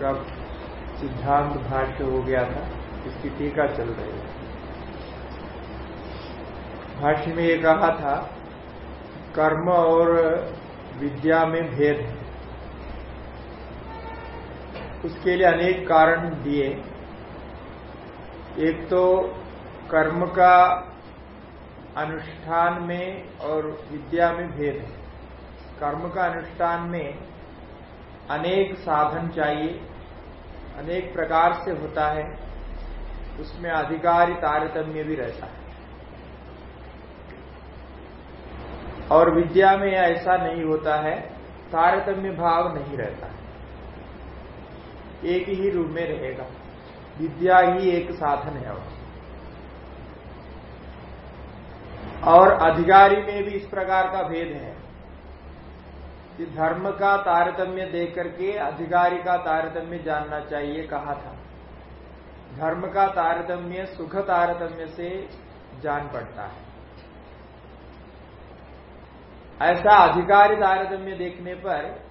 का सिद्धांत भाष्य हो गया था, इसकी टीका चल रही है। भाष्य में ये कहा था, कर्म और विद्या में भेद उसके लिए अनेक कारण दिए। एक तो कर्म का अनुष्ठान में और विद्या में भेद कर्म का अनुष्ठान में अनेक साधन चाहिए, अनेक प्रकार से होता है, उसमें अधिकारी तारतम्य भी रहता है। और विद्या में ऐसा नहीं होता है, तारतम्य भाव नहीं रहता है। एक ही रूप में रहेगा, विद्या ही एक साधन है और। अधिकारी में भी इस प्रकार का भेद है। कि धर्म का तारतम्य देख करके अधिकारी का तारतम्य जानना चाहिए कहा था। धर्म का तारतम्य, सुख तारतम्य से जान पड़ता है। ऐसा अधिकारी तारतम्य देखने पर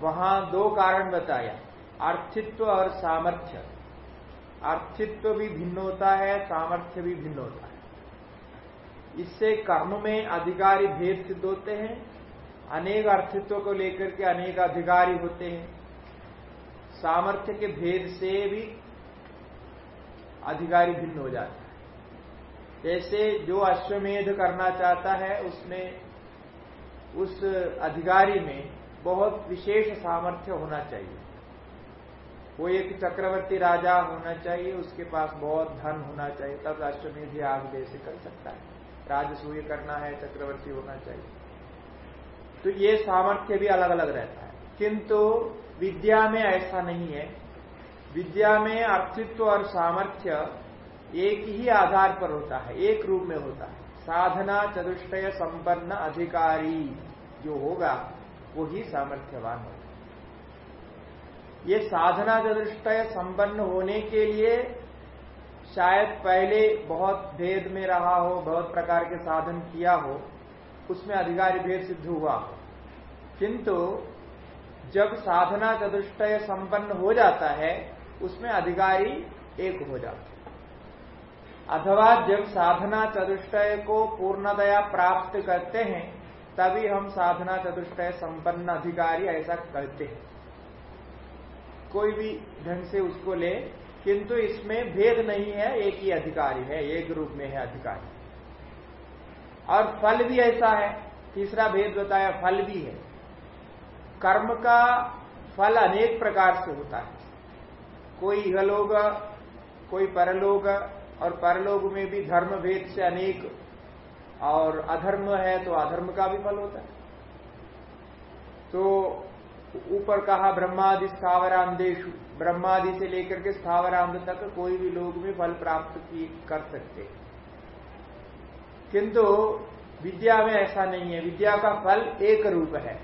वहाँ दो कारण बताया। आर्थित्व और सामर्थ्य। आर्थित्व भी भिन्न होता है, सामर्थ्य भी भिन्न होता है। इससे कर्म में अधिकारी भेद सिद्ध होते हैं अनेक अर्थित्व को लेकर के अनेक अधिकारी होते हैं। सामर्थ्य के भेद से भी अधिकारी भिन्न हो जाता है। जैसे जो अश्वमेध करना चाहता है, उसमें, उस अधिकारी में बहुत विशेष सामर्थ्य होना चाहिए। वो एक चक्रवर्ती राजा होना चाहिए, उसके पास बहुत धन होना चाहिए, तब अश्वमेध आग जैसे कर सकता है। राजसूय करना है, चक्रवर्ती होना चाहिए। तो ये सामर्थ्य भी अलग अलग रहता है। किंतु विद्या में ऐसा नहीं है। विद्या में अर्थित्व और सामर्थ्य एक ही आधार पर होता है, एक रूप में होता है। साधना चतुष्टय संपन्न अधिकारी जो होगा, वो ही सामर्थ्यवान होगा। ये साधना चतुष्टय संपन्न होने के लिए शायद पहले बहुत भेद में रहा हो, बहुत प्रकार के साधन किया हो उसमें अधिकारी भेद सिद्ध हुआ। हो किंतु, जब साधना चतुष्टय संपन्न हो जाता है, उसमें अधिकारी एक हो जाता है। अथवा जब साधना चतुष्टय को पूर्णतया प्राप्त करते हैं, तभी हम साधना चतुष्टय संपन्न अधिकारी ऐसा कहते हैं। कोई भी ढंग से उसको ले, किंतु इसमें भेद नहीं है, एक ही अधिकारी है, एक रूप में है अधिकारी। और फल भी ऐसा है, तीसरा भेद बताया, फल भी है। कर्म का फल अनेक प्रकार से होता है। कोई इहलोक, कोई परलोग और परलोक में भी धर्म भेद से अनेक, और अधर्म है तो अधर्म का भी फल होता है। तो ऊपर कहा ब्रह्मादि स्थावरांदेश ब्रह्मादि से लेकर के स्थावरांध तक कोई भी लोग भी फल प्राप्त की कर सकते किंतु विद्या में ऐसा नहीं है। विद्या का फल एक रूप है।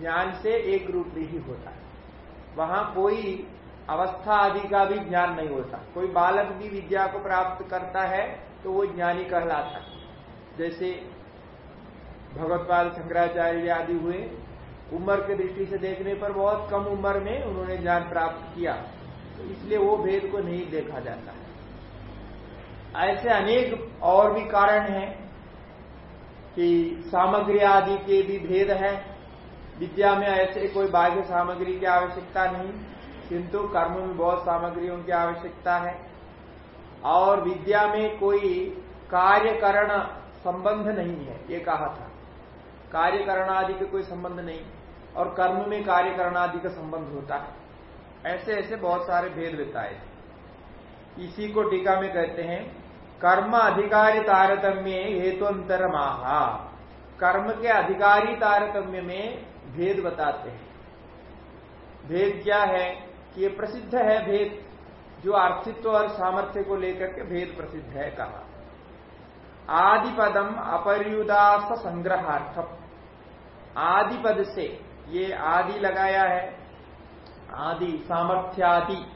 ज्ञान से एक रूप ही होता है। वहाँ कोई अवस्था आदि का भी ज्ञान नहीं होता। कोई बालक भी विद्या को प्राप्त करता है तो वो ज्ञानी कहलाता है। जैसे भगवतपाल शंकराचार्य आदि हुए, उम्र के दृष्टि से देखने पर बहुत कम उम्र में उन्होंने ज्ञान प्राप्त किया। तो इसलिए वो भेद को नहीं देखा जाता। है ऐसे अनेक और भी कारण हैं कि सामग्री आदि के भी भेद है। विद्या में ऐसे कोई बाह्य सामग्री की आवश्यकता नहीं, किंतु कर्म में बहुत सामग्रियों की आवश्यकता है। और विद्या में कोई कार्यकरण संबंध नहीं है, ये कहा था। कार्यकरण आदि का कोई संबंध नहीं, और कर्म में कार्यकरण आदि का संबंध होता है। ऐसे ऐसे बहुत सारे भेद बताए। इसी को टीका में कहते हैं कर्म अधिकारी तारतम्य हेतुअंतर महा कर्म के अधिकारी तारतम्य में भेद बताते हैं। भेद क्या है कि ये प्रसिद्ध है भेद, जो आर्थित्व और सामर्थ्य को लेकर के भेद प्रसिद्ध है कहा। आदिपदम अपरयुदास संग्रहार्थम। आदिपद से ये आदि लगाया है। आदि, सामर्थ्यादि।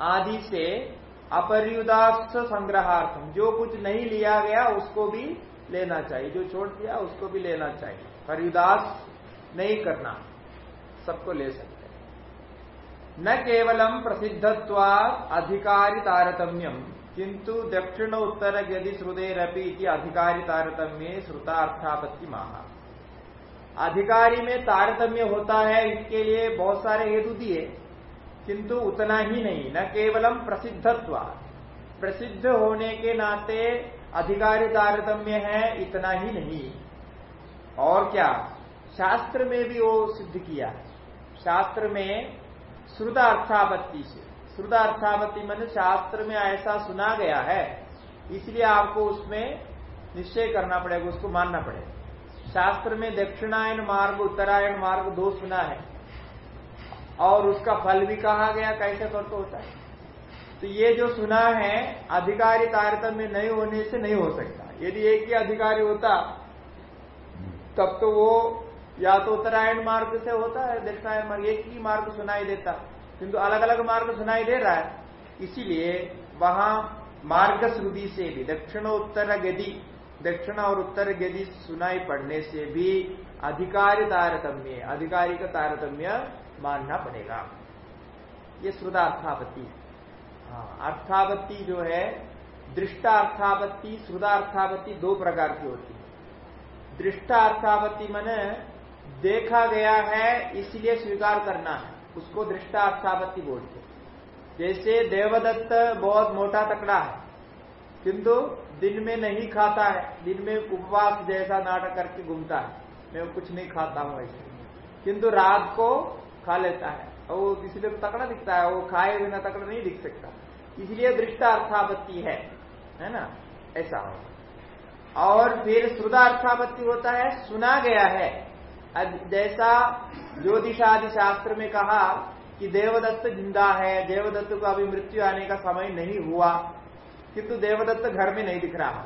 आदि से अपरयुदास संग्रहार्थम। जो कुछ नहीं लिया गया, उसको भी लेना चाहिए। जो छोड़ दिया, उसको भी लेना चाहिए। परयुदास नहीं करना। सबको ले सकते न केवलम प्रसिद्धत्वा अधिकारी तारतम्यम किंतु दक्षिण उत्तर यदि श्रुदेरपी अधिकारी तारतम्य श्रुतार्थापत्ति महा अधिकारी में तारतम्य होता है, इसके लिए बहुत सारे हेतु दिए। किंतु उतना ही नहीं, न केवलम प्रसिद्धत्व। प्रसिद्ध होने के नाते अधिकारी तारतम्य है, इतना ही नहीं। और क्या? शास्त्र में भी वो सिद्ध किया। शास्त्र में श्रुतार्थापत्ति से। श्रुतार्थापत्ति मन शास्त्र में ऐसा सुना गया है, इसलिए आपको उसमें निश्चय करना पड़ेगा, उसको मानना पड़ेगा। शास्त्र में दक्षिणायन मार्ग, उत्तरायण मार्ग दो सुना है। और उसका फल भी कहा गया, कैसे कर तो होता है। तो ये जो सुना है, अधिकारी तारतम्य नहीं होने से नहीं हो सकता। यदि एक ही अधिकारी होता, तब तो वो या तो उत्तरायण मार्ग से होता है, दक्षिणायन मार्ग, एक ही मार्ग सुनाई देता। किंतु अलग अलग मार्ग सुनाई दे रहा है। इसीलिए वहाँ मार्ग श्रुति से भी, दक्षिण उत्तर गति दक्षिण और उत्तर गति सुनाई पड़ने से भी अधिकारी तारतम्य, अधिकारी का तारतम्य मानना पड़ेगा। ये श्रुदार्थापत्ति हाँ अर्थापत्ति जो है दृष्टार्थापत्ति श्रुदार्थापत्ति दो प्रकार की होती है। दृष्टार्थापत्ति मैंने देखा गया है, इसलिए स्वीकार करना है। उसको दृष्टार्थापत्ति बोलते जैसे देवदत्त बहुत मोटा तकड़ा है, किंतु दिन में नहीं खाता है, दिन में उपवास जैसा नाटक करके घूमता है। मैं कुछ नहीं खाता हूँ ऐसे। किंतु रात को खा लेता है और वो इसलिए तकड़ा दिखता है, वो खाए बिना तकड़ा नहीं दिख सकता। इसलिए दृष्टार्थापत्ति है है ना? ऐसा हो। और फिर श्रुदार्थापत्ति होता है, सुना गया है। जैसा ज्योतिषादि शास्त्र में कहा कि देवदत्त ज़िंदा है, देवदत्त को अभी मृत्यु आने का समय नहीं हुआ, किंतु देवदत्त घर में नहीं दिख रहा।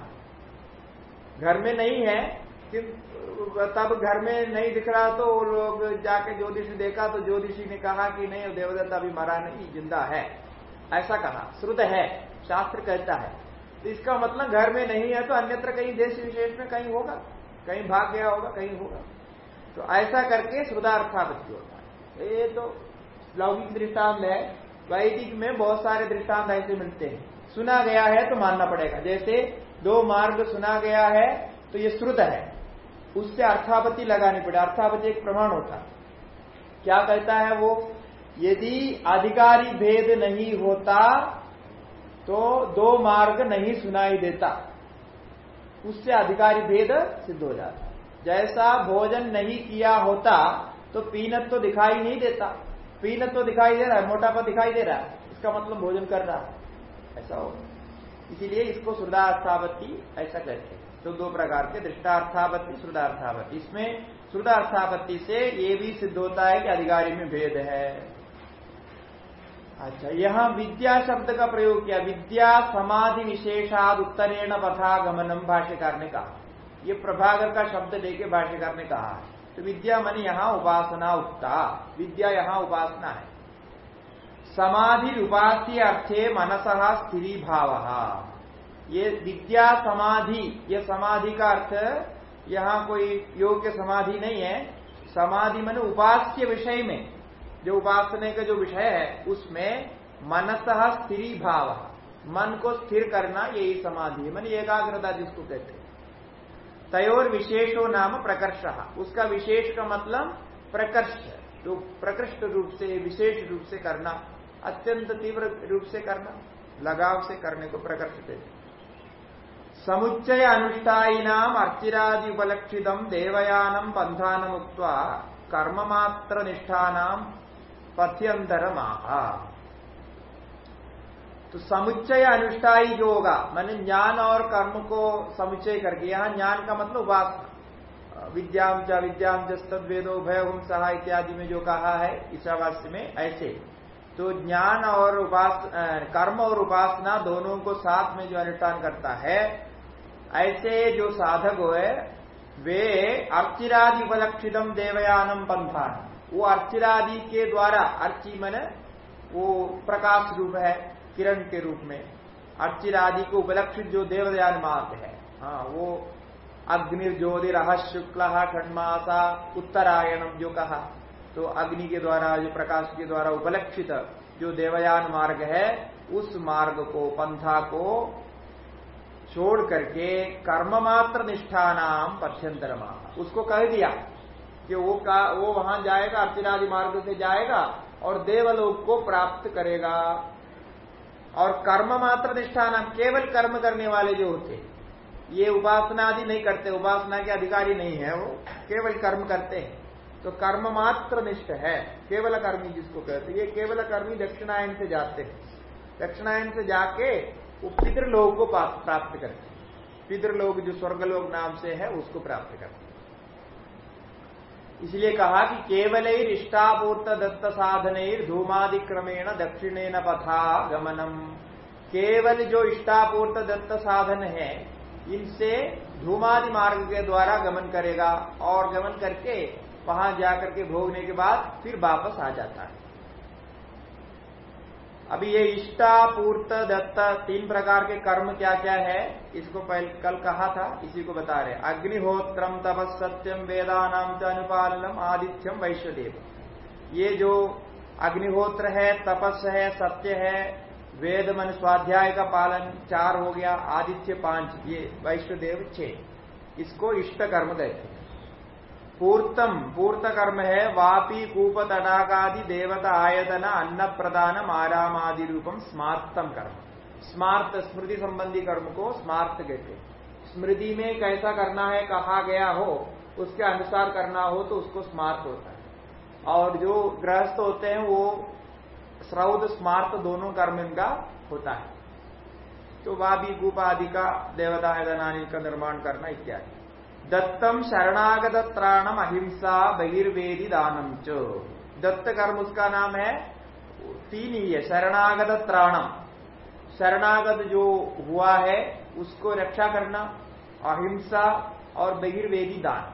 घर में नहीं है कि तब घर में नहीं दिख रहा तो वो लोग जाके ज्योतिषी देखा तो ज्योतिषी ने कहा कि नहीं देवदत्त अभी मरा नहीं, ज़िंदा है। ऐसा कहा। श्रुत है। शास्त्र कहता है। तो इसका मतलब घर में नहीं है तो अन्यत्र कहीं देश विशेष में कहीं होगा। कहीं भाग गया होगा, कहीं होगा। तो ऐसा करके श्रुदार्थापत्ति होता है। ये तो लौकिक दृष्टांत है। वैदिक में बहुत सारे दृष्टांत ऐसे मिलते हैं। सुना गया है तो मानना पड़ेगा। जैसे दो मार्ग सुना गया है तो ये श्रुत है। उससे अर्थापत्ति लगानी पड़े। अर्थापत्ति एक प्रमाण होता क्या कहता है वो? यदि अधिकारी भेद नहीं होता तो दो मार्ग नहीं सुनाई देता। उससे अधिकारी भेद सिद्ध हो जाता। जैसा भोजन नहीं किया होता तो पीनत तो दिखाई नहीं देता। पीनत तो दिखाई दे रहा है, मोटापा दिखाई दे रहा है। इसका मतलब भोजन कर रहा है। ऐसा हो इसीलिए इसको श्रुदार्थावती ऐसा कहते हैं। तो दो प्रकार के दृष्टार्थावती श्रुदार्थावती इसमें श्रुदार्थापत्ति से ये भी सिद्ध होता है कि अधिकारी में भेद है। अच्छा यहाँ विद्या शब्द का प्रयोग किया। विद्या समाधि विशेषाद उत्तरेण पथा गमनम भाष्यकार ने कहा। ये प्रभाकर का शब्द लेके भाष्यकार ने कहा। तो विद्या मन यहाँ उपासना उक्ता। विद्या यहाँ उपासना है। समाधि उपास्य अर्थे मनसहा स्थिरी भाव ये विद्या समाधि, ये समाधि का अर्थ यहाँ कोई योग्य समाधि नहीं है। समाधि मन उपास्य विषय में। जो उपासना का जो विषय है, उसमें मनस स्थिरी भाव। मन को स्थिर करना यही समाधि है। मन एकाग्रता जिसको कहते हैं। तयोर विशेषो नाम प्रकर्ष। उसका विशेष का मतलब प्रकर्ष। तो प्रकृष्ट रूप से, विशेष रूप से करना, अत्यंत तीव्र रूप से करना, लगाव से करने को प्रकर्ष देते समुच्चय अनुष्ठाई नाम अर्चिरादि उपलक्षित देवयानम पंथान उक्त कर्ममात्र निष्ठान पथ्यंतर महा तो समुच्चय अनुष्ठाई जो होगा, मैंने ज्ञान और कर्म को समुच्चय करके, यहाँ ज्ञान का मतलब उपासना विद्याम च विद्याम जस्तवेदो भय सहा इत्यादि में जो कहा है, ईशावास्य में, ऐसे। तो ज्ञान और उपास कर्म और उपासना दोनों को साथ में जो अनुष्ठान करता है ऐसे जो साधक है वे अर्चिरादि उपलक्षितम देवयानम पंथान वो अर्चिरादि के द्वारा अर्ची मन, वो प्रकाश रूप है, किरण के रूप में। अर्चिरादि को उपलक्षित जो देवदयान मार्ग है। हाँ वो अग्निर्ज्योतिरह शुक्ल, खंडमासा, उत्तरायणम जो कहा तो अग्नि के द्वारा, जो प्रकाश के द्वारा उपलक्षित जो देवयान मार्ग है, उस मार्ग को, पंथा को छोड़ करके कर्म मात्र निष्ठानाम पक्षंतर उसको कह दिया कि वो का, वो वहाँ जाएगा, अर्चनादि मार्ग से जाएगा और देवलोक को प्राप्त करेगा। और कर्म मात्र निष्ठा नाम केवल कर्म करने वाले जो होते ये उपासना आदि नहीं करते, उपासना के अधिकारी नहीं है वो, केवल कर्म करते हैं। तो कर्म मात्र निष्ठ है, केवल कर्मी जिसको कहते ये केवल कर्मी दक्षिणायन से जाते हैं। दक्षिणायन से जाके वो पितृलोक को प्राप्त करते हैं। पितृलोक जो स्वर्गलोक नाम से है, उसको प्राप्त करते इसलिए कहा कि केवल इष्टापूर्त दत्त साधन धूमादिक्रमेण दक्षिणेन पथा गमनम केवल जो इष्टापूर्त दत्त साधन है, इनसे धूमादि मार्ग के द्वारा गमन करेगा और गमन करके वहाँ जाकर के भोगने के बाद फिर वापस आ जाता है। अभी ये इष्टापूर्त दत्त तीन प्रकार के कर्म क्या क्या है, इसको पहले, कल कहा था, इसी को बता रहे अग्निहोत्रम तपस सत्यम वेदानाम च अनुपालनम, आदित्यम वैश्वदेव ये जो अग्निहोत्र है, तपस है, सत्य है, वेद मन स्वाध्याय का पालन चार हो गया, आदित्य पाँच, ये वैश्वदेव छह। इसको इष्ट कर्म कहते हैं। पूर्तम पूर्त कर्म है, वापी कूप तडाकादि देवता आयतन अन्न प्रदान आरामादि रूपम स्मार्तम कर्म। स्मार्त, स्मृति संबंधी कर्म को स्मार्त कहते स्मृति में कैसा करना है, कहा गया हो, उसके अनुसार करना हो तो उसको स्मार्त होता है। और जो गृहस्थ होते हैं, वो श्रौद, स्मार्त दोनों कर्म इनका होता है। तो वापी, कूप आदि का, देवता आयतन का निर्माण करना इत्यादि। दत्तम शरणागत त्राणम अहिंसा बहिर्वेदी दानम च दत्त कर्म उसका नाम है तीन ही है शरणागत त्राणम शरणागत जो हुआ है उसको रक्षा करना अहिंसा और बहिर्वेदी दान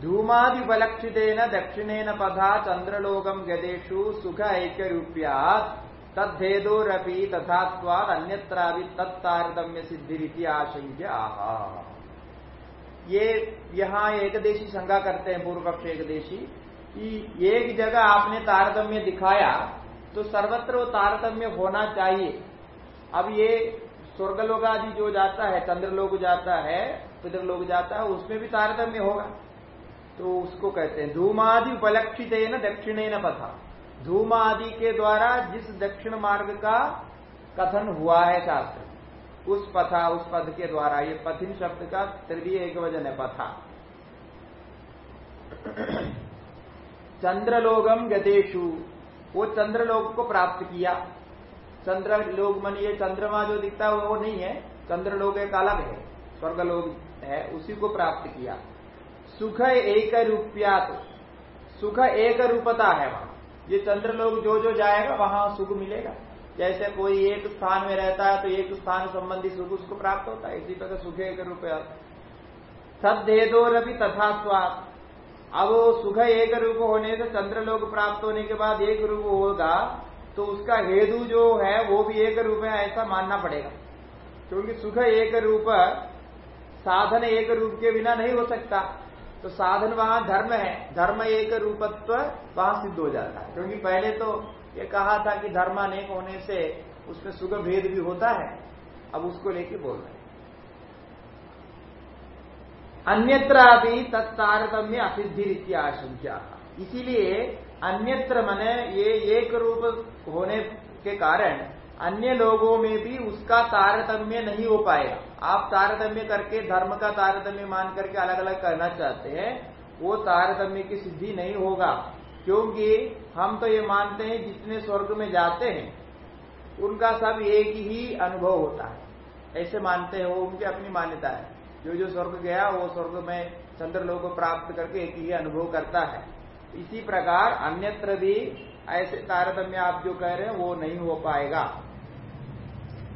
धूमादि उपलक्षित दक्षिणेन पथा चंद्रलोकम गदेशु सुख ऐक्य रूपया तद्धेदोरपी तथा अन्यत्रा तत्तारतम्य सिद्धि आशंक्य आहा ये यहाँ एकदेशी शंका करते हैं पूर्व पक्ष एकदेशी, कि एक जगह आपने तारतम्य दिखाया तो सर्वत्र वो तारतम्य होना चाहिए। अब ये स्वर्गलोक आदि जो जाता है, चंद्रलोक जाता है, पितृलोक जाता है, उसमें भी तारतम्य होगा। तो उसको कहते हैं, धूमादि उपलक्षित न दक्षिणे न पथा धूमादि के द्वारा जिस दक्षिण मार्ग का कथन हुआ है शास्त्र उस पथा, उस पद के द्वारा, ये पथिन शब्द का तृतीय एक वज़न है पथा। चंद्रलोकम गतेशु वो चंद्रलोक को प्राप्त किया। चंद्रलोक मन ये चंद्रमा जो दिखता है वो नहीं है, चंद्रलोक एक अलग है, स्वर्गलोक है, उसी को प्राप्त किया। सुख एक रूपयात, सुख एक रूपता है वहाँ। ये चंद्रलोक जो जो जाएगा, वहाँ सुख मिलेगा। जैसे कोई एक स्थान में रहता है तो एक स्थान संबंधी सुख उसको प्राप्त होता है। इसी प्रकार सुख एक रूपया सदेदोरभी तथा स्वाद अब सुख एक रूप होने से चंद्रलोक प्राप्त होने के बाद एक रूप होगा तो उसका हेतु जो है, वो भी एक रूप है, ऐसा मानना पड़ेगा। क्योंकि सुख एक रूप, साधन एक रूप के बिना नहीं हो सकता। तो साधन वहाँ धर्म है। धर्म एक रूपत्व वहाँ सिद्ध हो जाता है। क्योंकि पहले तो ये कहा था कि धर्म अनेक होने से उसमें सुख भेद भी होता है। अब उसको लेके बोल रहे अन्यत्र भी तत्तारतम्य असिद्धि रीति आशंका इसीलिए अन्यत्र मने ये एक रूप होने के कारण अन्य लोगों में भी उसका तारतम्य नहीं हो पाएगा आप तारतम्य करके धर्म का तारतम्य मान करके अलग अलग करना चाहते हैं, वो तारतम्य की सिद्धि नहीं होगा। क्योंकि हम तो ये मानते हैं जितने स्वर्ग में जाते हैं, उनका सब एक ही अनुभव होता है। ऐसे मानते हैं वो, उनकी अपनी मान्यता है। जो जो स्वर्ग गया, वो स्वर्ग में चंद्रलोक को प्राप्त करके एक ही अनुभव करता है। इसी प्रकार अन्यत्र भी ऐसे तारतम्य आप जो कह रहे हैं, वो नहीं हो पाएगा।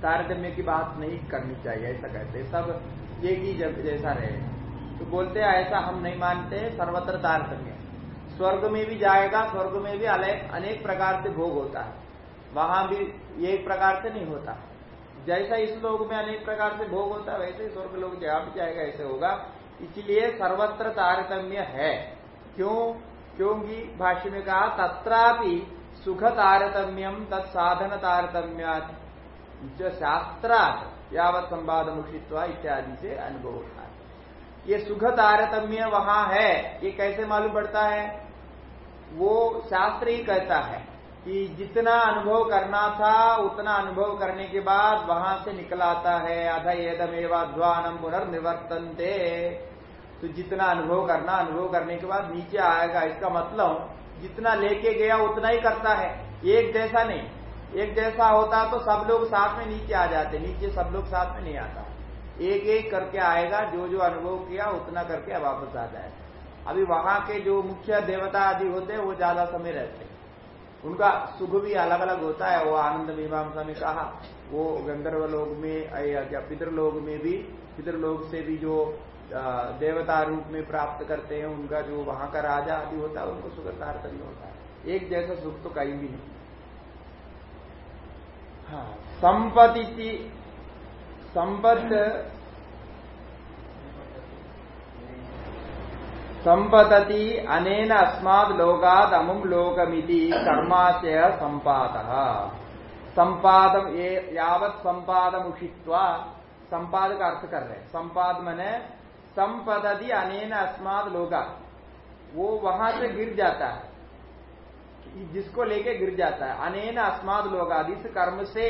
तारतम्य की बात नहीं करनी चाहिए, ऐसा कहते सब एक ही जैसा रहेगा तो बोलते हैं, ऐसा हम नहीं मानते, सर्वत्र तारतम्य। स्वर्ग में भी जाएगा, स्वर्ग में भी अनेक प्रकार से भोग होता है। वहाँ भी एक प्रकार से नहीं होता। जैसा इस लोग में अनेक प्रकार से भोग होता है, वैसे ही स्वर्ग लोग जहाँ भी जाएगा, ऐसे होगा। इसलिए सर्वत्र तारतम्य है। क्यों? क्योंकि भाष्य में कहा, तत्रापि सुख तारतम्यम तत्साधन तारतम्य शास्त्र यावत संवाद मुखित्वा इत्यादि से अनुभव होता है। ये सुख तारतम्य वहाँ है, ये कैसे मालूम पड़ता है? वो शास्त्र ही कहता है कि जितना अनुभव करना था, उतना अनुभव करने के बाद वहाँ से निकल आता है, अध एदमेवाध्वानम पुनर्निवर्तनते। तो जितना अनुभव करना, अनुभव करने के बाद नीचे आएगा। इसका मतलब जितना लेके गया, उतना ही करता है। एक जैसा नहीं। एक जैसा होता तो सब लोग साथ में नीचे आ जाते, नीचे सब लोग साथ में नहीं आता। एक एक करके आएगा, जो जो अनुभव किया उतना करके वापस आ जाए अभी वहाँ के जो मुख्य देवता आदि होते हैं, वो ज़्यादा समय रहते हैं। उनका सुख भी अलग अलग होता है। वो आनंद मीमांसा ने कहा, वो गंधर्व लोग में या पितृलोक में भी, पितृलोक से भी जो देवता रूप में प्राप्त करते हैं, उनका जो वहाँ का राजा आदि होता है, उनको सुख तारतम्य होता है। एक जैसा सुख तो कहीं भी नहीं। हाँ संपत्ति संपत्त, संपतति अनेन अस्माद लोकाद अमुम लोकमिति कर्माशय संपाद। संपादम ये यावत संपादम उषित्वा संपाद का अर्थ कर रहे हैं। संपाद मने संपदति अनेन अस्माद लोका वो वहाँ से गिर जाता है। जिसको लेके गिर जाता है। अनेन अस्माद लोगाद इस कर्म से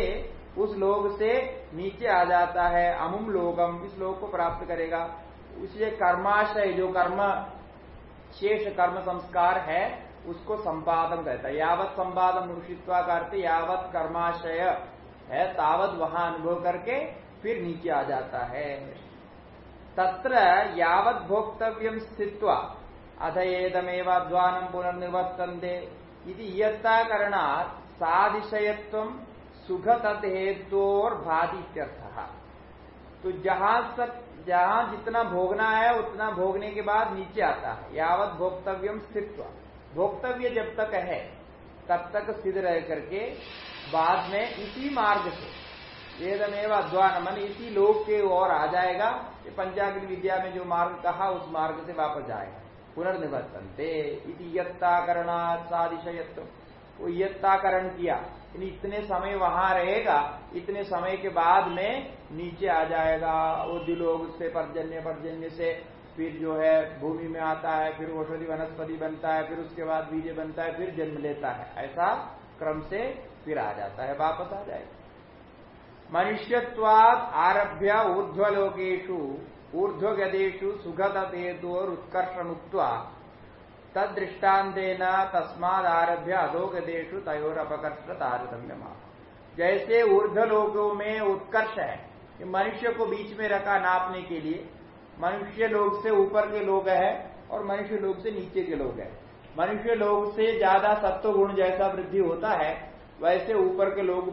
उस लोग से नीचे आ जाता है, अमुम लोगम, इस लोग को प्राप्त करेगा। उसे कर्माशय, जो कर्म, शेष कर्म संस्कार है, उसको संपादन कहता है। यावत संपादन मुर्षित्वा करते, यावत कर्माशय है, तावत वहाँ अनुभव करके फिर नीचे आ जाता है। तत्र यावत भोक्तव्यम स्थित्वा अथ एदमेवाध्वानम पुनर्निवर्तनते। इति इयत्ताकरणा साधिशयत्व सुख तत्हेतोर भादी तो जहाँ तक जहाँ जितना भोगना है, उतना भोगने के बाद नीचे आता है। यावत भोक्तव्यम स्थित्व। भोक्तव्य जब तक है, तब तक स्थित रह करके बाद में इसी मार्ग से, वेदमेव अध्वान मन इसी लोक के ओर आ जाएगा ये पंचाग्नि विद्या में जो मार्ग कहा, उस मार्ग से वापस जाएगा। पुनर्निवर्तनते यत्ताकरणा सादिशयत्व वो यत्ताकरण किया इतने समय वहाँ रहेगा, इतने समय के बाद में नीचे आ जाएगा। वो दिलोग से, पर्जन्य पर्जन्य से फिर जो है भूमि में आता है, फिर औषधि वनस्पति बनता है, फिर उसके बाद बीज बनता है, फिर जन्म लेता है। ऐसा क्रम से फिर आ जाता है, वापस आ जाएगा। मनुष्यवाद आरभ्य ऊर्ध्वलोकेशु ऊर्ध्वगदेशु सुखदेतु और उत्कर्ष मुक्त तद दृष्टान्तेन तस्माद आरभ्य अधोगदेशु तयोर अपकर्ष तारतम्य जैसे ऊर्ध ऊर्ध्वलोकों में उत्कर्ष है, कि मनुष्य को बीच में रखा नापने के लिए, मनुष्य लोग से ऊपर के लोग है और मनुष्य लोग से नीचे के लोग है। मनुष्य लोग से ज़्यादा सत्व गुण जैसा वृद्धि होता है, वैसे ऊपर के लोग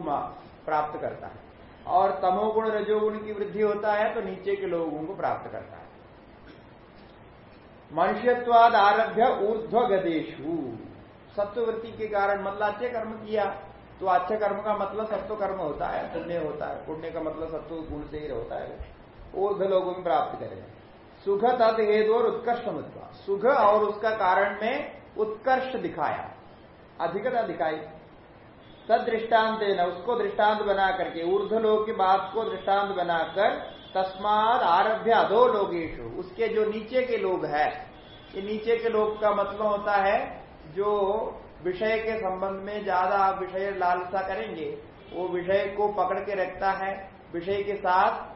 प्राप्त करता है। और तमोगुण रजोगुण की वृद्धि होता है तो नीचे के लोगों को प्राप्त करता है। मनुष्यत्वाद आरभ्य ऊर्ध्व गदेशु के कारण मतलब अच्छे कर्म किया तो अच्छे कर्म का मतलब सत्व कर्म होता है, पुण्य होता है। पुण्य का मतलब सत्व गुण से ही होता है। ऊर्ध लोगों में प्राप्त करेगा सुख तद हेतु और उत्कर्ष मत्वा। सुख और उसका कारण में उत्कर्ष दिखाया। अधिकता दिखाई। तद दृष्टांत न, उसको दृष्टांत बना करके ऊर्ध लोग की बात को दृष्टांत बनाकर तस्माद आरभ्य अधो लोगेशु उसके जो नीचे के लोग है, ये नीचे के लोग का मतलब होता है, जो विषय के संबंध में ज़्यादा विषय लालसा करेंगे, वो विषय को पकड़ के रखता है, विषय के साथ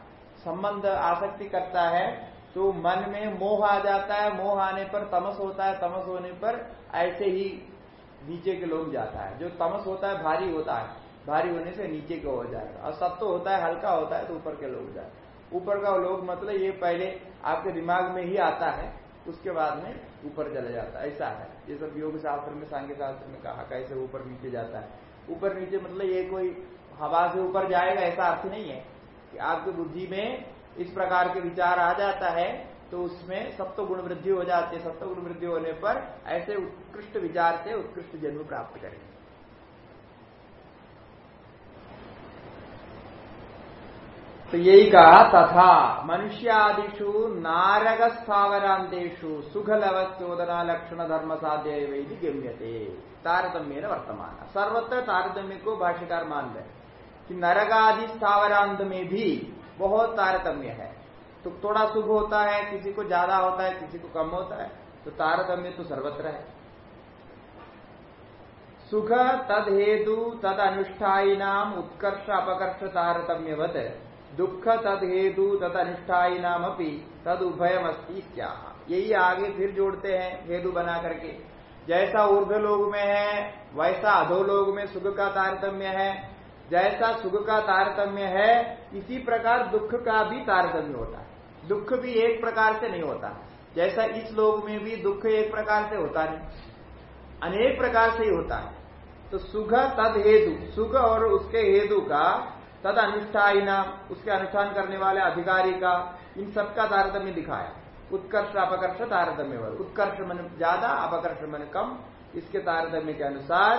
संबंध आसक्ति करता है तो मन में मोह आ जाता है, मोह आने पर तमस होता है, तमस होने पर ऐसे ही नीचे के लोग जाता है। जो तमस होता है, भारी होता है, भारी होने से नीचे के हो। जाएगा और सत्य तो होता है, हल्का होता है तो ऊपर के लोग जाए ऊपर का लोक मतलब ये पहले आपके दिमाग में ही आता है, उसके बाद में ऊपर चला जाता है। ऐसा है। ये सब योग शास्त्र में सांख्य शास्त्र में कहा, कैसे ऊपर नीचे जाता है। ऊपर नीचे मतलब ये कोई हवा से ऊपर जाएगा, ऐसा अर्थ नहीं है कि आपकी बुद्धि में इस प्रकार के विचार आ जाता है तो उसमें सप्तो गुण वृद्धि हो जाती है। सप्तो गुण वृद्धि होने पर ऐसे उत्कृष्ट विचार से उत्कृष्ट जन्म प्राप्त करेंगे। तो यही कहा, तथा मनुष्यादिशु नारग स्थावरांतेषु सुख लवस्योदना लक्षण धर्म साध्य गम्यते। तारतम्य वर्तमान। सर्वत्र तारतम्य को भाष्यकार मान रहे कि नरगादि स्थावरांत में भी बहुत तारतम्य है। तो थोड़ा सुख होता है, किसी को ज़्यादा होता है, किसी को कम होता है तो तारतम्य तो सर्वत्र है। सुख तद हेतु तद अनुष्ठाई नाम उत्कर्ष अपकर्ष तारतम्यवत। दुख तद हेतु तद अनुष्ठाई नाम अपनी तद उभयम यही आगे फिर जोड़ते हैं, हेतु बना करके। जैसा ऊर्ध लोग में है, वैसा अधो लोग में सुख का तारतम्य है। जैसा सुख का तारतम्य है, इसी प्रकार दुख का भी तारतम्य होता है। दुख भी एक प्रकार से नहीं होता। जैसा इस लोग में भी दुख एक प्रकार से होता नहीं। अनेक प्रकार से ही होता है। तो सुख तद हेतु सुख और उसके हेतु का तद अनुष्ठाई नाम उसके अनुष्ठान करने वाले अधिकारी का इन सबका तारतम्य दिखाया। उत्कर्ष, अपकर्ष, तारतम्य उत्कर्ष मन ज़्यादा, अपकर्ष मन कम। इसके तारतम्य के अनुसार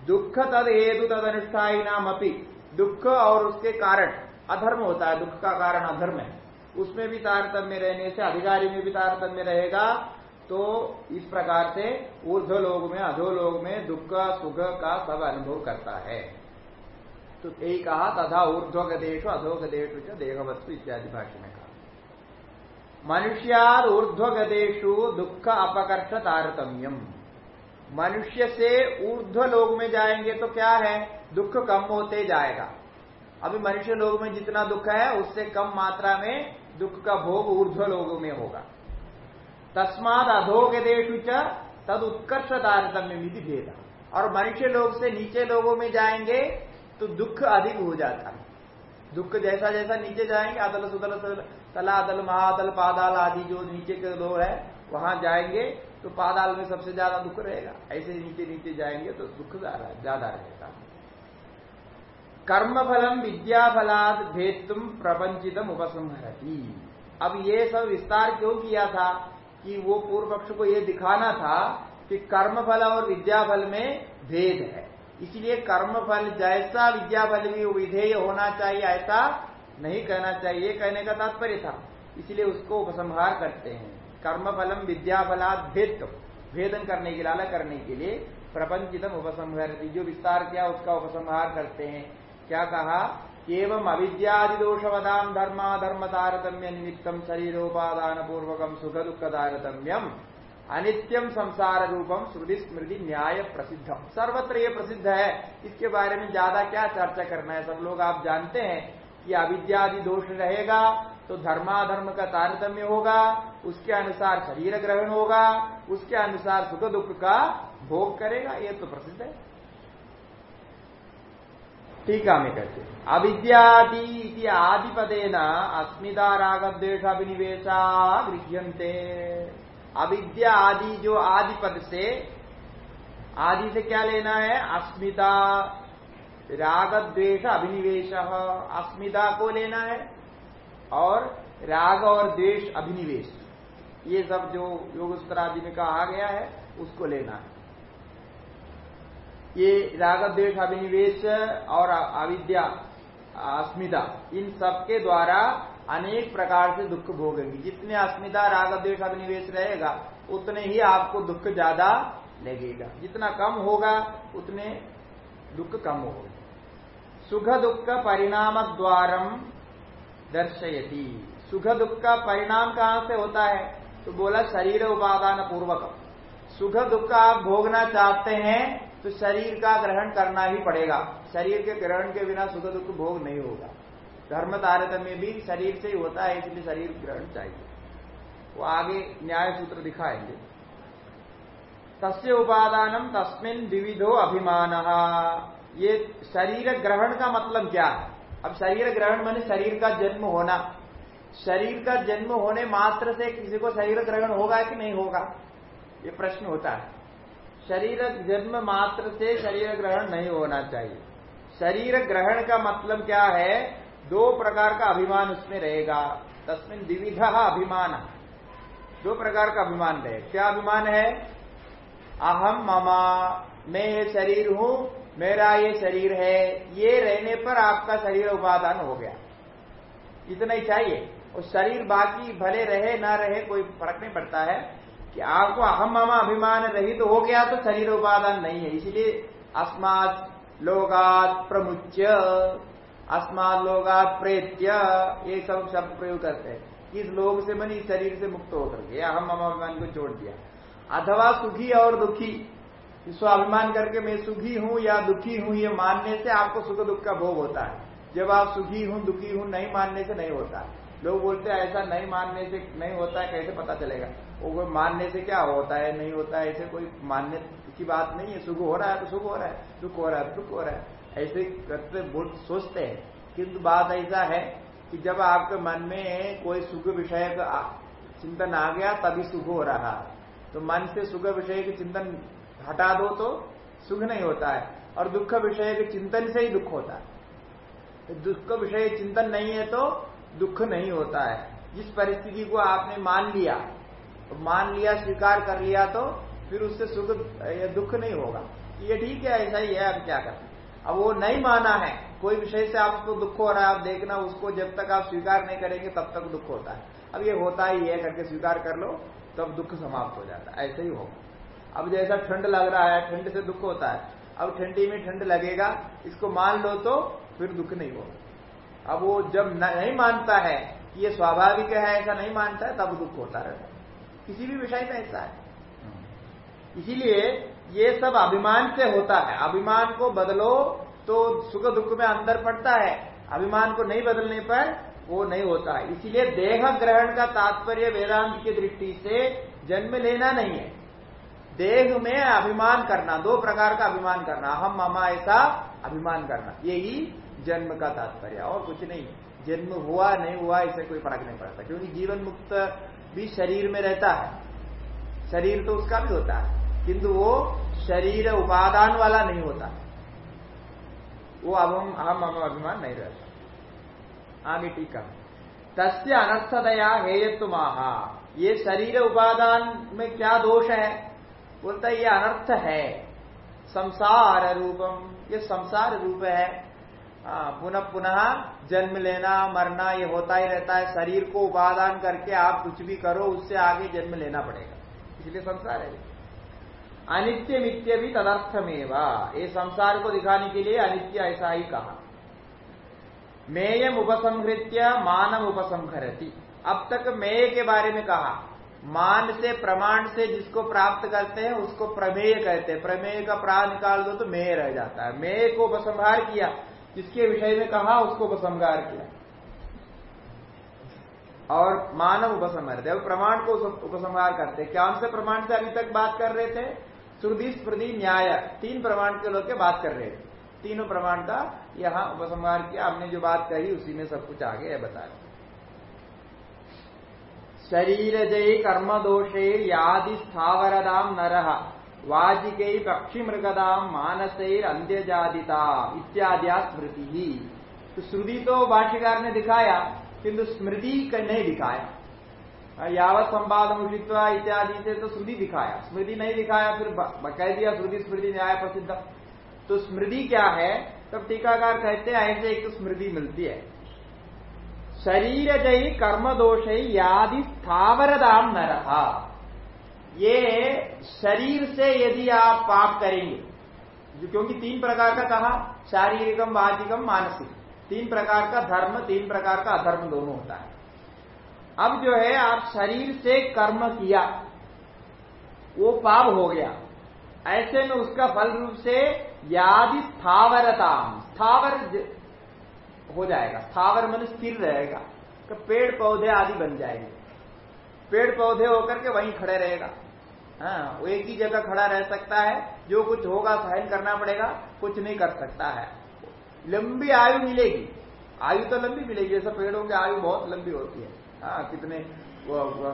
दुख तद हेतु तद अनुष्ठाई नाम अपी दुख और उसके कारण। अधर्म होता है, दुख का कारण अधर्म है। उसमें भी तारतम्य रहने से, अधिकारी में भी तारतम्य रहेगा। तो इस प्रकार से ऊर्ध लोग में अधोलोग में दुख, सुख का सब अनुभव करता है। तो यही कहा तथा ऊर्ध्वगदेश अधोगदेश देहवस्तु इत्यादि भाषा में कहा। मनुष्याद ऊर्ध्वगदेशु दुख अपकर्ष तारतम्यम। मनुष्य से ऊर्ध्व लोग में जाएँगे तो क्या है? दुख कम होते जाएगा। अभी मनुष्य लोग में जितना दुख है, उससे कम मात्रा में दुख का भोग ऊर्ध्व लोगों में होगा। तस्माद अधोग देशु तद उत्कर्ष तारतम्य भेदा। और मनुष्य लोग से नीचे लोगों में जाएँगे तो दुख अधिक हो जाता है। दुख जैसा जैसा नीचे जाएँगे अदल सुदल तला अदल महादल पादाल आदि जो नीचे के लोग है, वहाँ जाएँगे तो पादाल में सबसे ज़्यादा दुख रहेगा। ऐसे नीचे नीचे जाएँगे तो दुख ज़्यादा रहेगा। कर्म फलम विद्या फलाद भेदुम प्रपंचितम उपसंहरती। अब ये सब विस्तार क्यों किया था कि वो पूर्व पक्ष को ये दिखाना था कि कर्म फल और विद्या फल में भेद है। इसलिए कर्म फल जैसा विद्या बल भी विधेय होना चाहिए, ऐसा नहीं कहना चाहिए। कहने का तात्पर्य था। इसलिए उसको उपसंहार करते हैं। कर्म फलम विद्या फलाद भेद भेदन करने के लाला करने के लिए प्रपंचितम उपसंहार जो विस्तार किया, उसका उपसंहार करते हैं। क्या कहा? एवं अविद्यादिदोषवदाम धर्मा धर्म तारतम्य निमित्तम शरीरोपादान पूर्वकम सुख दुख तारतम्यम अनित्यम संसार रूपम श्रुति स्मृति न्याय प्रसिद्धम सर्वत्र ये प्रसिद्ध है, इसके बारे में ज़्यादा क्या चर्चा करना है? सब लोग आप जानते हैं कि अविद्यादि दोष रहेगा तो धर्माधर्म का तारतम्य होगा, उसके अनुसार शरीर ग्रहण होगा, उसके अनुसार सुख दुख का भोग करेगा, ये तो प्रसिद्ध है। टीका में कहते अविद्यादि आदिपदे न अस्मिता राग द्वेश अभिनिवेशा गृह्यंते अविद्या आदि जो आदि पद से, आदि से क्या लेना है? अस्मिता राग द्वेष अभिनिवेश। अस्मिता को लेना है और राग और द्वेष अभिनिवेश। ये सब जो योग आदि में कहा गया है, उसको लेना है। ये राग द्वेष अभिनिवेश और अविद्या, अस्मिता, इन सब के द्वारा अनेक प्रकार से दुख भोगेंगे। जितने अस्मिता, राग, द्वेष, अभिनिवेश रहेगा, उतने ही आपको दुख ज़्यादा लगेगा। जितना कम होगा, उतने दुख कम होगा। सुख दुख का परिणाम द्वारम दर्शयती। सुख दुख का परिणाम कहाँ से होता है? तो बोला शरीर उपादान पूर्वक सुख दुख का आप भोगना चाहते हैं तो शरीर का ग्रहण करना ही पड़ेगा। शरीर के ग्रहण के बिना सुख दुख भोग नहीं होगा। धर्म तारतम्य भी शरीर से ही होता है, इसलिए शरीर ग्रहण चाहिए। वो आगे न्याय सूत्र दिखाएँगे। तस्य उपादानम तस्मिन विविधो अभिमान। ये शरीर ग्रहण का मतलब क्या है? अब शरीर ग्रहण माने शरीर का जन्म होना। शरीर का जन्म होने मात्र से किसी को शरीर ग्रहण होगा कि नहीं होगा? ये प्रश्न होता है। शरीर जन्म मात्र से शरीर ग्रहण नहीं होना चाहिए। शरीर ग्रहण का मतलब क्या है? दो प्रकार का अभिमान उसमें रहेगा, तस्मिन विविध अभिमान। दो प्रकार का अभिमान रहे। क्या अभिमान है? अहम ममा, मैं ये शरीर हूँ, मेरा ये शरीर है, ये रहने पर आपका शरीर उपादान हो गया। इतना ही चाहिए। और शरीर बाकी भले रहे, ना रहे, कोई फ़र्क नहीं पड़ता है कि आपको अहम ममा अभिमान रहित तो हो गया तो शरीर उपादान नहीं है। इसलिए अस्मात लोगात प्रमुच्य। अस्मात लोगात प्रेत्य ये सब शब्द प्रयोग करते हैं। इस लोग से मनी शरीर से मुक्त होकर के ममा अभिमान को छोड़ दिया। अथवा सुखी और दुखी स्वाभिमान करके मैं सुखी हूँ या दुखी हूँ, ये मानने से आपको सुख दुख का भोग होता है। जब आप सुखी हूँ, दुखी हूँ, नहीं मानने से नहीं होता। लोग बोलते हैं, ऐसा नहीं मानने से नहीं होता है, कैसे पता चलेगा? वो मानने से क्या होता है, नहीं होता है, ऐसे कोई मानने की बात नहीं है, सुख हो रहा है तो सुख हो रहा है, दुख हो रहा है तो दुख हो रहा है। ऐसे करते सोचते हैं। किंतु बात ऐसा है कि जब आपके मन में कोई सुख विषय का चिंतन आ गया, तभी सुख हो रहा तो मन से सुख विषय के चिंतन हटा दो तो सुख नहीं होता है, और दुख विषय के चिंतन से ही दुख होता है। तो दुख विषय चिंतन नहीं है तो दुख नहीं होता है। जिस परिस्थिति को आपने मान लिया तो मान लिया, स्वीकार कर लिया तो फिर उससे सुख दुख नहीं होगा। ये ठीक है, ऐसा ही है, अब क्या करना अब वो नहीं माना है। कोई विषय से आपको दुख हो रहा है, आप देखना उसको जब तक आप स्वीकार नहीं करेंगे, तब तक दुख होता है। अब ये होता ही है, करके स्वीकार कर लो, तब दुख समाप्त हो जाता है। ऐसे ही होगा। अब जैसा ठंड लग रहा है, ठंड से दुख होता है, अब ठंडी में ठंड लगेगा, इसको मान लो तो फिर दुख नहीं होगा। अब वो जब नहीं मानता है कि ये स्वाभाविक है, ऐसा नहीं मानता है, तब दुख होता रहता है। किसी भी विषय में ऐसा है। इसीलिए ये सब अभिमान से होता है। अभिमान को बदलो तो सुख दुख में अंदर पड़ता है। अभिमान को नहीं बदलने पर वो नहीं होता है। इसीलिए देह ग्रहण का तात्पर्य वेदांत की दृष्टि से जन्म लेना नहीं है। देह में अभिमान करना, दो प्रकार का अभिमान करना हम मामा, ऐसा अभिमान करना। यही जन्म का तात्पर्य और कुछ नहीं। जन्म हुआ, नहीं हुआ इसे कोई फ़र्क नहीं पड़ता। क्योंकि जीवन मुक्त भी शरीर में रहता है। शरीर तो उसका भी होता है। किंतु वो शरीर उपादान वाला नहीं होता। वो अब हम हम हम अभिमान नहीं रहता आगे टीका तस्य अनर्थदया हेयत्व महा ये शरीर उपादान में क्या दोष है? बोलता ये अनर्थ है। संसार रूपम। ये संसार रूप है। पुनः पुनः जन्म लेना, मरना, ये होता ही रहता है। शरीर को उपादान करके आप कुछ भी करो, उससे आगे जन्म लेना पड़ेगा। इसलिए संसार है। अनित्य मित्य भी तदर्थमेवा। ये संसार को दिखाने के लिए अनित्य ऐसा ही कहा। मेयम उपसंहृत्य मानव उपसंहरती अब तक मेय के बारे में कहा। मान से, प्रमाण से जिसको प्राप्त करते हैं, उसको प्रमेय कहते हैं। प्रमेय का प्रा निकाल दो तो मेय रह जाता है। मेय को उपसंहार किया। जिसके विषय में कहा, उसको उपसंहार किया। और मानव उपसंहार प्रमाण को उपसंहार करते क्या उनसे प्रमाण से अभी तक बात कर रहे थे? श्रुति स्मृति न्याय। तीन प्रमाण के लोग के बात कर रहे थे। तीनों प्रमाण का यहाँ उपसंहार किया। हमने जो बात कही, उसी में सब कुछ आगे है बताया। शरीर जय कर्म दोषे यादि स्थावरदाम नर, वाजिके पक्षी मृगदाम मानसैर अंत्य जादिता इत्यादि स्मृति तो श्रुति तो भाष्यकार ने दिखाया, किंतु स्मृति नहीं दिखाया। यावत संवाद उषित्वा इत्यादि से तो श्रुति दिखाया। स्मृति नहीं दिखाया, फिर कह दिया श्रुति स्मृति, न्याय प्रसिद्ध। तो स्मृति क्या है? तब टीकाकार कहते हैं, ऐसे एक तो स्मृति मिलती है। शरीर जय कर्म दोष यादि स्थावरदाम न रहा ये शरीर से यदि आप पाप करेंगे क्योंकि तीन प्रकार का कहा, शारीरिकम, वाचिकम, मानसिक। तीन प्रकार का धर्म, तीन प्रकार का अधर्म दोनों होता है। अब जो है, आप शरीर से कर्म किया, वो पाप हो गया। ऐसे में उसका फल रूप से यादि स्थावरता स्थावर हो जाएगा। स्थावर मन स्थिर रहेगा। तो पेड़ पौधे आदि बन जाएँगे। पेड़ पौधे होकर के वहीं खड़े रहेगा। हाँ वो एक ही जगह खड़ा रह सकता है। जो कुछ होगा, सहन करना पड़ेगा, कुछ नहीं कर सकता है। लंबी आयु मिलेगी। आयु तो लंबी मिलेगी। जैसे पेड़ों की आयु बहुत लंबी होती है। हाँ कितने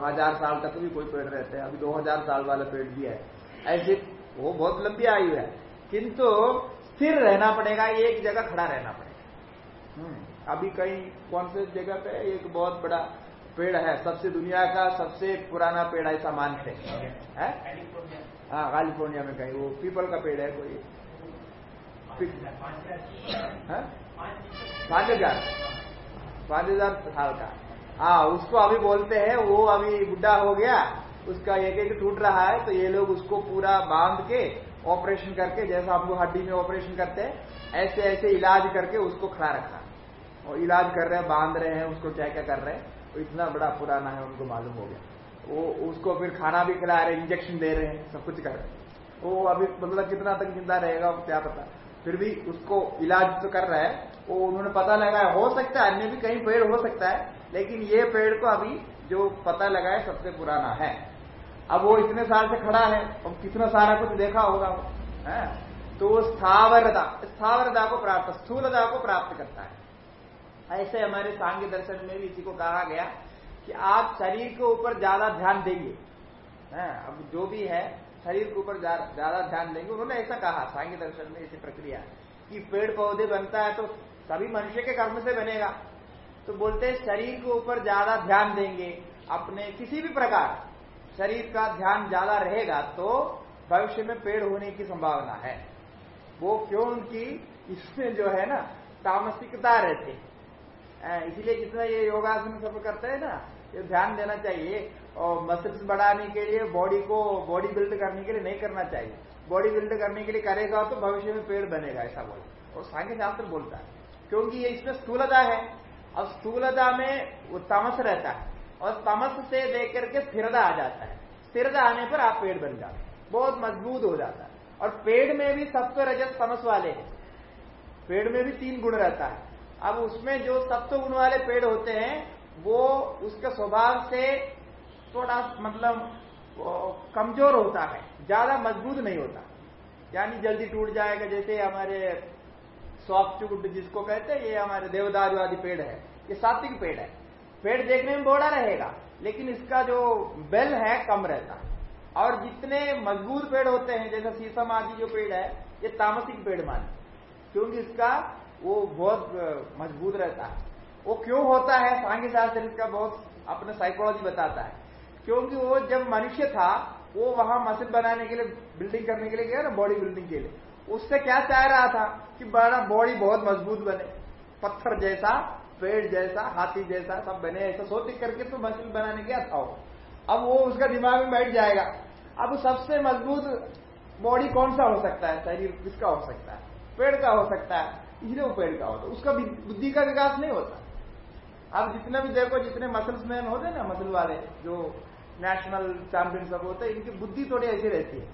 हज़ार साल तक भी कोई पेड़ रहते हैं अभी दो हज़ार साल वाला पेड़ भी है। ऐसे वो बहुत लंबी आयु है। किंतु स्थिर रहना पड़ेगा एक जगह खड़ा रहना पड़ेगा। हम्म। अभी कहीं कौन से जगह पे एक बहुत बड़ा पेड़ है सबसे दुनिया का सबसे पुराना पेड़ ऐसा मानते हैं? हाँ कैलिफ़ोर्निया में कहीं वो पीपल का पेड़ है कोई। हाँ? पाँच हज़ार। पाँच हज़ार साल का। हाँ उसको अभी बोलते हैं, वो अभी बुढ़ा हो गया, उसका एक एक टूट रहा है तो ये लोग उसको पूरा बाँध के ऑपरेशन करके, जैसा हम लोग हड्डी में ऑपरेशन करते हैं, ऐसे ऐसे इलाज करके उसको खड़ा रखा। और इलाज कर रहे हैं, बाँध रहे हैं, उसको क्या क्या कर रहे हैं वो इतना बड़ा पुराना है, उनको मालूम हो गया। वो उसको फिर खाना भी खिला रहे इंजेक्शन दे रहे हैं, सब कुछ कर रहे हैं। वो अभी मतलब कितना तक ज़िंदा रहेगा क्या पता। फिर भी उसको इलाज तो कर रहा है, वो उन्होंने पता लगाया हो सकता है, अन्य भी कहीं पेड़ हो सकता है लेकिन ये पेड़ को अभी जो पता लगा है सबसे पुराना है। अब वो इतने साल से खड़ा है और कितना सारा कुछ देखा होगा वो, है? तो वो स्थावरता स्थावरता को प्राप्त, स्थूलता को प्राप्त करता है। ऐसे हमारे सांग्य दर्शन में भी इसी को कहा गया कि आप शरीर के ऊपर ज़्यादा ध्यान देंगे अब जो भी है, शरीर के ऊपर ज़्यादा ध्यान देंगे। उन्होंने ऐसा कहा सांग्य दर्शन में ऐसी प्रक्रिया कि पेड़ पौधे बनता है तो सभी मनुष्य के कर्म से बनेगा। तो बोलते हैं, शरीर के ऊपर ज़्यादा ध्यान देंगे अपने किसी भी प्रकार। शरीर का ध्यान ज़्यादा रहेगा तो भविष्य में पेड़ होने की संभावना है। वो क्यों? उनकी इसमें जो है ना, तामसिकता रहती इसीलिए जितना ये योगासन सब करते हैं ना, ये ध्यान देना चाहिए और मसल्स बढ़ाने के लिए बॉडी को बॉडी बिल्ड करने के लिए नहीं करना चाहिए। बॉडी बिल्ड करने के लिए करेगा तो भविष्य में पेड़ बनेगा, ऐसा बोल और सांख्य शास्त्र बोलता है, क्योंकि ये इसमें स्थूलता है। और स्थूलता में वो तमस रहता है और तमस से लेकर के स्थिरता आ जाता है। स्थिरता आने पर आप पेड़ बन जाते बहुत मज़बूत हो जाता है। और पेड़ में भी सत्व रजत तमस वाले हैं। पेड़ में भी तीन गुण रहता है। अब उसमें जो सत्व गुण वाले पेड़ होते हैं, वो उसके स्वभाव से थोड़ा मतलब कमज़ोर होता है। ज़्यादा मज़बूत नहीं होता। यानी जल्दी टूट जाएगा। जैसे हमारे सॉफ्ट जिसको कहते हैं, ये हमारे देवदारुवादी पेड़ है। ये सात्विक पेड़ है। पेड़ देखने में बड़ा रहेगा, लेकिन इसका जो बेल है, कम रहता है। और जितने मज़बूत पेड़ होते हैं, जैसे शीशम आदि जो पेड़ है, ये तामसिक पेड़ माने। क्योंकि इसका वो बहुत मज़बूत रहता है। वो क्यों होता है, सांख्य शास्त्र इसका बहुत अपने साइकोलॉजी बताता है। क्योंकि वो जब मनुष्य था, वो वहाँ मस्जिद बनाने के लिए बिल्डिंग करने के लिए गया ना बॉडी बिल्डिंग के लिए। उससे क्या चाह रहा था कि बड़ा बॉडी बहुत मज़बूत बने, पत्थर जैसा पेड़ जैसा, हाथी जैसा, सब बने, ऐसा सोच करके तो मस्जिद बनाने गया था अब वो उसका दिमाग में बैठ जाएगा। अब सबसे मज़बूत बॉडी कौन सा हो सकता है? शरीर किसका हो सकता है? पेड़ का हो सकता है। इसलिए वो पेड़ का होता है। उसका बुद्धि का विकास नहीं होता। आप जितने भी देखो, जितने मसल्स मैन होते ना मसल वाले, जो नेशनल चैंपियन सब होते हैं, इनकी बुद्धि थोड़ी ऐसी रहती है।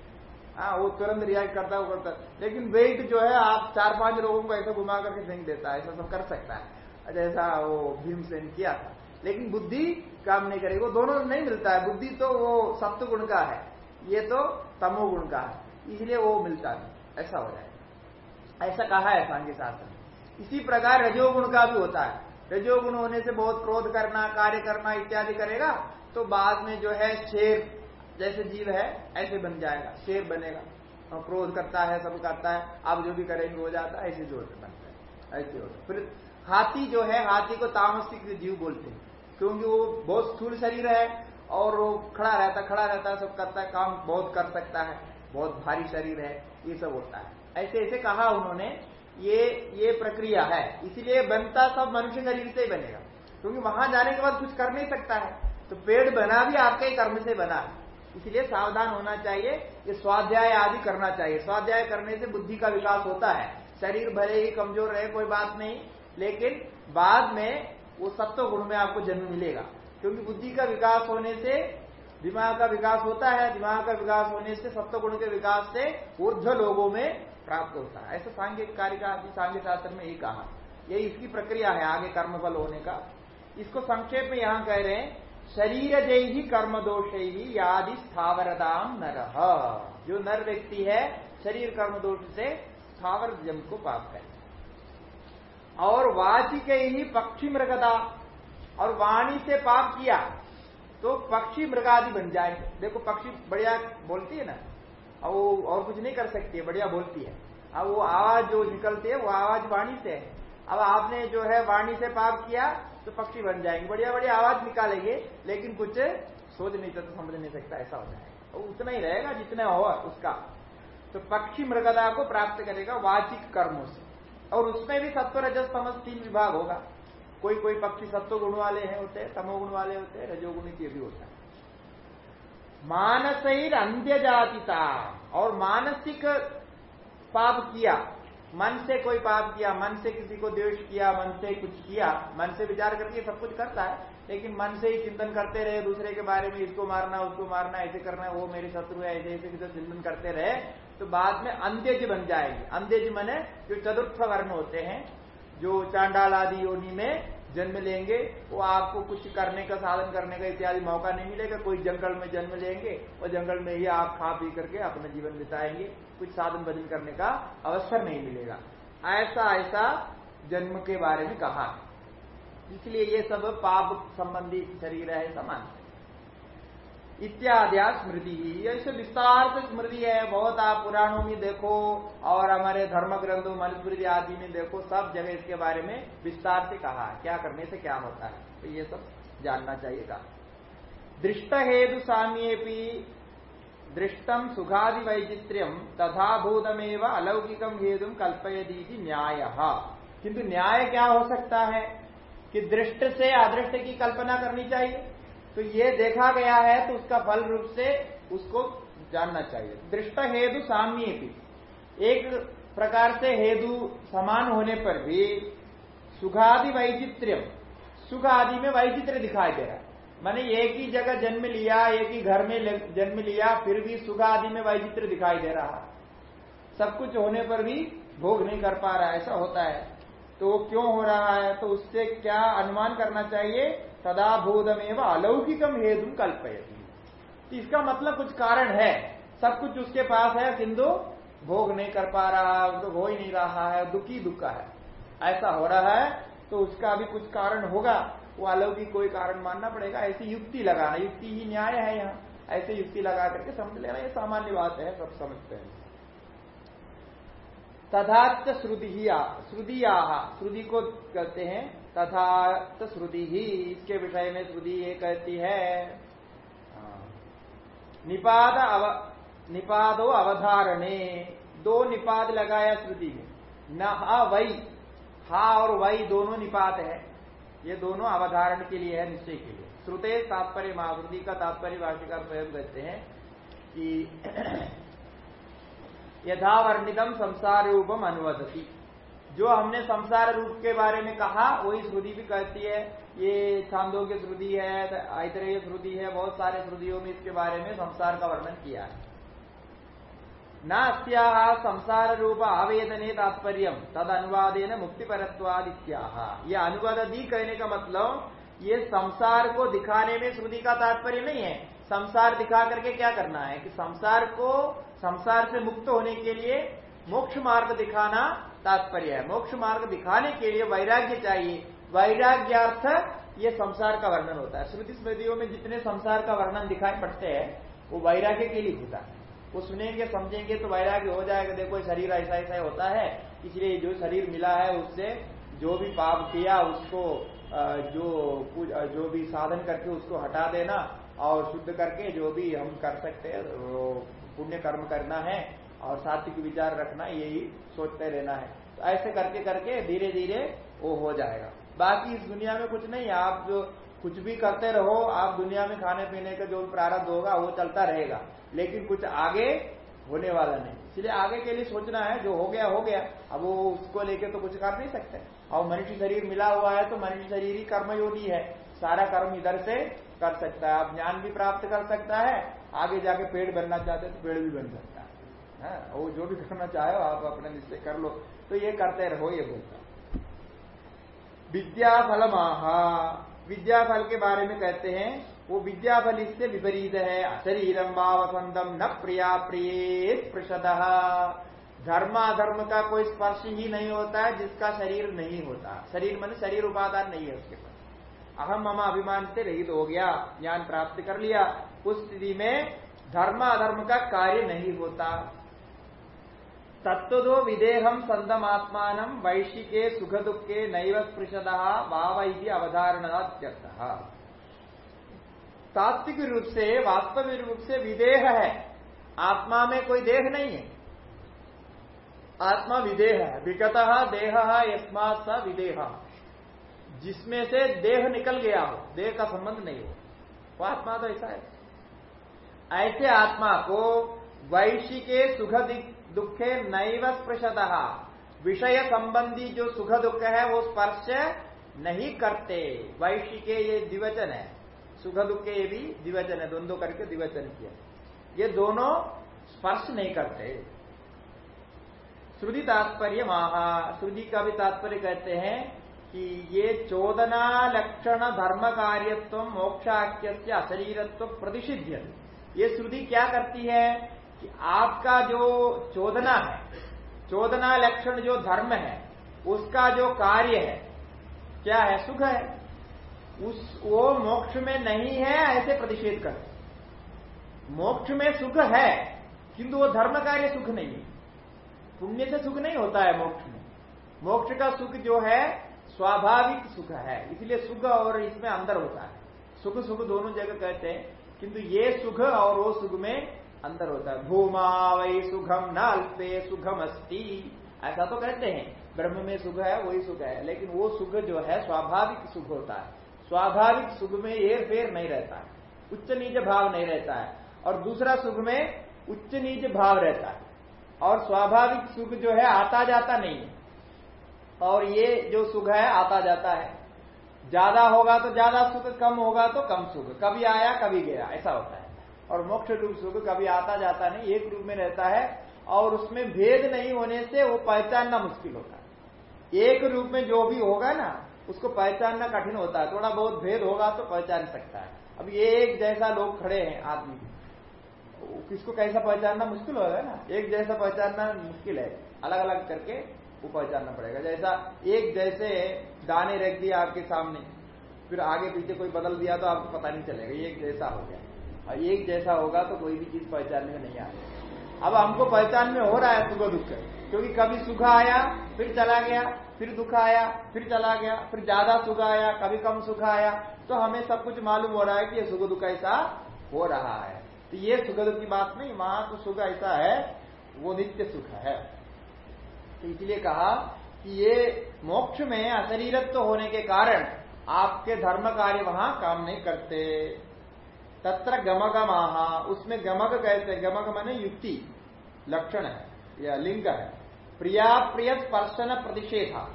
हाँ वो तुरंत रिएक्ट करता है, वो करता है। लेकिन वेट जो है, आप चार पाँच लोगों को ऐसा घुमा करके फेंक देता है, ऐसा सब कर सकता है। जैसा वो भीमसेन किया था। लेकिन बुद्धि काम नहीं करेगी, वो दोनों नहीं मिलता है। बुद्धि तो वो सप्त गुण का है, ये तो तमो गुण का है, इसलिए वो मिलता नहीं, ऐसा हो जाए ऐसा कहा है सांख्य शास्त्र इसी प्रकार रजोगुण का भी होता है। रजोगुण होने से बहुत क्रोध करना, कार्य करना इत्यादि करेगा तो बाद में जो है शेर, जैसे जीव है, ऐसे बन जाएगा, शेर बनेगा। और क्रोध करता है, सब करता है, आप जो भी करेंगे, हो जाता है, ऐसे ज़ोर से बनता है। ऐसे होता है। फिर हाथी जो है, हाथी को तामसिक जीव बोलते हैं। क्योंकि वो बहुत स्थूल शरीर है और वो खड़ा रहता खड़ा रहता सब करता है, काम बहुत कर सकता है, बहुत भारी शरीर है, ये सब होता है। ऐसे ऐसे कहा उन्होंने, ये ये प्रक्रिया है। इसीलिए बनता सब मनुष्य शरीर से ही बनेगा। क्योंकि वहाँ जाने के बाद कुछ कर नहीं सकता है। तो पेड़ बना भी आपके कर्म से बना है। इसलिए सावधान होना चाहिए कि स्वाध्याय आदि करना चाहिए। स्वाध्याय करने से बुद्धि का विकास होता है। शरीर भले ही कमज़ोर रहे, कोई बात नहीं। लेकिन बाद में वो सत्व गुण में आपको जन्म मिलेगा। क्योंकि बुद्धि का विकास होने से, दिमाग का विकास होता है, दिमाग का विकास होने से, सत्व गुण के विकास से ऊर्ध लोगों में प्राप्त होता है। ऐसा सांघिक कार्य का सांघ्य शास्त्र में ही कहा। यही इसकी प्रक्रिया है आगे कर्मफल होने का। इसको संक्षेप में यहाँ कह रहे हैं शरीर जय ही कर्म दोष ही यादि स्थावरदाम नर। जो नर व्यक्ति है, शरीर कर्म दोष से स्थावर जम को पाप करे और वाचिक ही पक्षी मृगदा और वाणी से पाप किया तो पक्षी मृगादि बन जाएँगे। देखो, पक्षी बढ़िया बोलती है ना? अब वो और कुछ नहीं कर सकती है, बढ़िया बोलती है। अब वो आवाज़ जो निकलती है, वो आवाज़ वाणी से है। अब आपने जो है वाणी से पाप किया तो पक्षी बन जाएँगे। बढ़िया बढ़िया आवाज़ निकालेंगे, लेकिन कुछ सोच नहीं सकता समझ नहीं सकता, ऐसा हो जाएगा। उतना ही रहेगा जितना और उसका। तो पक्षी मृगदा को प्राप्त करेगा वाचिक कर्मों से। और उसमें भी सत्व रजस तमस तीन विभाग होगा। कोई कोई पक्षी सत्व गुण वाले हैं होते हैं तमोगुण वाले होते हैं रजोगुण ये भी होता है। मानस अंत्य जातिता और मानसिक पाप किया, मन से कोई पाप किया, मन से किसी को द्वेष किया, मन से कुछ किया, मन से विचार करके सब कुछ करता है, लेकिन मन से ही चिंतन करते रहे, दूसरे के बारे में इसको मारना, उसको मारना, ऐसे करना, वो मेरे शत्रु है, ऐसे ऐसे चिंतन करते रहे तो बाद में अंत्यज बन जाएगी। अंत्यज मने जो चतुर्थ वर्ण होते हैं, जो चांडाल आदि योनि में जन्म लेंगे, वो आपको कुछ करने का, साधन करने का इत्यादि मौका नहीं मिलेगा। कोई जंगल में जन्म लेंगे, और जंगल में ही आप खा पी करके अपना जीवन बिताएँगे। कुछ साधन भजन करने का अवसर नहीं मिलेगा। ऐसा ऐसा जन्म के बारे में कहा। इसलिए ये सब पाप संबंधी शरीर है, समान। इत्यादि स्मृति ऐसे विस्तार से स्मृति है, बहुत आप पुराणों में देखो और हमारे धर्म ग्रंथों मनुस्मृति आदि में देखो, सब जगह इसके बारे में विस्तार से कहा क्या करने से क्या होता है? तो ये सब जानना चाहिएगा दृष्ट हेतु साम्ये दृष्टम सुखादि वैचित्र्यम तथा भूतमेव अलौकिकम हेतु कल्पयती न्याय। किंतु न्याय क्या हो सकता है? कि दृष्ट से अदृष्ट की कल्पना करनी चाहिए? तो ये देखा गया है तो उसका फल रूप से उसको जानना चाहिए। दृष्ट हेतु साम्य एक प्रकार से हेतु समान होने पर भी सुखादि वैचित्र्य सुख आदि में वैचित्र दिखाई दे रहा है। मैंने एक ही जगह जन्म लिया, एक ही घर में जन्म लिया, फिर भी सुख आदि में वैचित्र दिखाई दे रहा सब कुछ होने पर भी भोग नहीं कर पा रहा ऐसा होता है। तो क्यों हो रहा है? तो उससे क्या अनुमान करना चाहिए? सदा भूतमेव अलौकिकम हेतु कल्पयती। तो इसका मतलब कुछ कारण है। सब कुछ उसके पास है, सिंधु, भोग नहीं कर पा रहा तो हो ही नहीं रहा है, दुखी दुखा है। ऐसा हो रहा है तो उसका भी कुछ कारण होगा। वो अलौकिक कोई कारण मानना पड़ेगा। ऐसी युक्ति लगाना, युक्ति ही न्याय है यहाँ। ऐसे युक्ति लगा करके समझ लेना, ये सामान्य बात है, सब समझते हैं। तथाच श्रुति श्रुति को कहते हैं तथा तो श्रुति ही इसके विषय में श्रुति ये कहती है। हाँ। निपाद अव, निपादो अवधारणे। दो निपाद लगाया श्रुति में। न वही हा और वही दोनों निपात है। ये दोनों अवधारण के लिए है निश्चय के लिए। श्रुते तात्पर्य, महाश्रुति का तात्पर्य भाष्यकार स्वयं कहते हैं कि यथावर्णितम संसार रूपम अनुवदती। जो हमने संसार रूप के बारे में कहा, वही श्रुति भी कहती है। ये छांदो की श्रुति है ऐतरेय श्रुति है, बहुत सारे श्रुतियों में इसके बारे में संसार का वर्णन किया है। नास्या संसार रूप आवेदने तात्पर्य तद अनुवादेन मुक्ति परत्वादित्या यह अनुवाद दी कहने का मतलब ये संसार को दिखाने में श्रुति का तात्पर्य नहीं है। संसार दिखा करके क्या करना है? कि संसार को, संसार से मुक्त होने के लिए मोक्ष मार्ग दिखाना तात्पर्य है। मोक्ष मार्ग दिखाने के लिए वैराग्य चाहिए। वैराग्यार्थ ये संसार का वर्णन होता है। श्रुति स्मृतियों में जितने संसार का वर्णन दिखाई पड़ते हैं, वो वैराग्य के लिए होता है। वो सुनेंगे, समझेंगे तो वैराग्य हो जाएगा। देखो शरीर ऐसा ऐसा होता है, इसलिए जो शरीर मिला है उससे जो भी पाप किया, उसको जो जो भी साधन करके उसको हटा देना और शुद्ध करके जो भी हम कर सकते हैं पुण्य कर्म करना है और सात्विक विचार रखना यही सोचते रहना है। तो ऐसे करके करके धीरे धीरे वो हो जाएगा। बाकी इस दुनिया में कुछ नहीं, आप जो कुछ भी करते रहो, आप दुनिया में खाने पीने का जो प्रारब्ध होगा, वो चलता रहेगा। लेकिन कुछ आगे होने वाला नहीं। इसलिए आगे के लिए सोचना है, जो हो गया हो गया। अब वो उसको लेके तो कुछ कर नहीं सकते। और मनुष्य शरीर मिला हुआ है तो मनुष्य शरीर ही कर्मयोगी है। सारा कर्म इधर से कर सकता है। आप ज्ञान भी प्राप्त कर सकता है, आगे जाके पेड़ बनना चाहते तो पेड़ भी बन सकता हाँ, वो जो भी करना चाहे आप अपने निश्चय कर लो। तो ये करते रहो ये बोलता। विद्याफल महा विद्याफल के बारे में कहते हैं वो विद्याफल इससे विपरीत है। शरीरम वसंतम न प्रिया प्रिय प्रषद धर्माधर्म का कोई स्पर्श ही नहीं होता है जिसका शरीर नहीं होता। शरीर मन शरीर उपादान नहीं है उसके पास। अहम ममा अभिमान से रहित हो गया ज्ञान प्राप्त कर लिया। उस स्थिति में धर्माधर्म का कार्य नहीं होता। तत्वदो विदेहम संदमात्मान वैशिके सुख दुखे नैव स्पृशद भाव अवधारणा तात्विक रूप से, वास्तविक रूप से विदेह है। आत्मा में कोई देह नहीं है। आत्मा विदेह है। विगत देह यस्मात स विदेह। जिसमें से देह निकल गया हो, देह का संबंध नहीं हो, वो आत्मा तो ऐसा है। ऐसे आत्मा को वैशिके सुख दुखे नैव स्पृशत विषय संबंधी जो सुख दुख है, वो स्पर्श नहीं करते। वैश्य के ये द्विवचन है। सुख दुख के ये भी द्विवचन है, दोनों करके द्विवचन किया। ये दोनों स्पर्श नहीं करते। श्रुति तात्पर्य महा श्रुति का भी तात्पर्य कहते हैं कि ये चोदना लक्षण धर्म कार्यत्व मोक्षाख्य अशरीरत्व प्रतिषिध्य ये श्रुति क्या करती है? कि आपका जो चोदना है, चोदना लक्षण जो धर्म है, उसका जो कार्य है, क्या है? सुख है। उस, वो मोक्ष में नहीं है, ऐसे प्रतिषेध कर। मोक्ष में सुख है, किंतु वो धर्म कार्य सुख नहीं है। पुण्य से सुख नहीं होता है मोक्ष में। मोक्ष का सुख जो है, स्वाभाविक सुख है। इसलिए सुख और इसमें अंदर होता है। सुख सुख दोनों जगह कहते हैं, किंतु ये सुख और वो सुख में अंतर होता है भूमा वही सुखम न अल्पे सुखम अस्ति ऐसा तो कहते हैं, ब्रह्म में सुख है, वही सुख है, लेकिन वो सुख जो है, स्वाभाविक सुख होता है। स्वाभाविक सुख में एर फेर नहीं रहता है, उच्च नीच भाव नहीं रहता है, और दूसरा सुख में उच्च नीच भाव रहता है, और स्वाभाविक सुख जो है, आता जाता नहीं है। और ये जो सुख है, आता जाता है। ज़्यादा होगा तो ज़्यादा सुख, कम होगा तो कम सुख, कभी आया, कभी गया, ऐसा होता है। और मोक्ष रूप सुख कभी आता जाता नहीं, एक रूप में रहता है और उसमें भेद नहीं होने से वो पहचानना मुश्किल होता है। एक रूप में जो भी होगा ना, उसको पहचानना कठिन होता है। थोड़ा बहुत भेद होगा तो पहचान सकता है। अब ये एक जैसा लोग खड़े हैं आदमी। किसको कैसा पहचानना मुश्किल होगा ना? एक जैसा पहचानना मुश्किल है। अलग अलग करके वो पहचानना पड़ेगा। जैसा एक जैसे दाने रख दिया आपके सामने, फिर आगे पीछे कोई बदल दिया तो आपको पता नहीं चलेगा, ये एक जैसा हो गया। और एक जैसा होगा तो कोई भी चीज़ पहचान में नहीं आएगा अब हमको पहचान में हो रहा है सुख दुख। क्योंकि कभी सुख आया, फिर चला गया, फिर दुख आया, फिर चला गया, फिर ज़्यादा सुख आया, कभी कम सुख आया तो हमें सब कुछ मालूम हो रहा है कि ये सुख दुख ऐसा हो रहा है। तो ये सुख दुख की बात नहीं वहाँ तो सुख ऐसा है, वो नित्य सुख है। तो इसलिए कहा कि ये मोक्ष में अशरीरत्व होने के कारण आपके धर्म कार्य वहाँ काम नहीं करते। तत्र गमक महा उसमें गमग कहते हैं गमक माने युक्ति, लक्षण है, या लिंग है। प्रिया, प्रिय, स्पर्शन, प्रतिषेधा।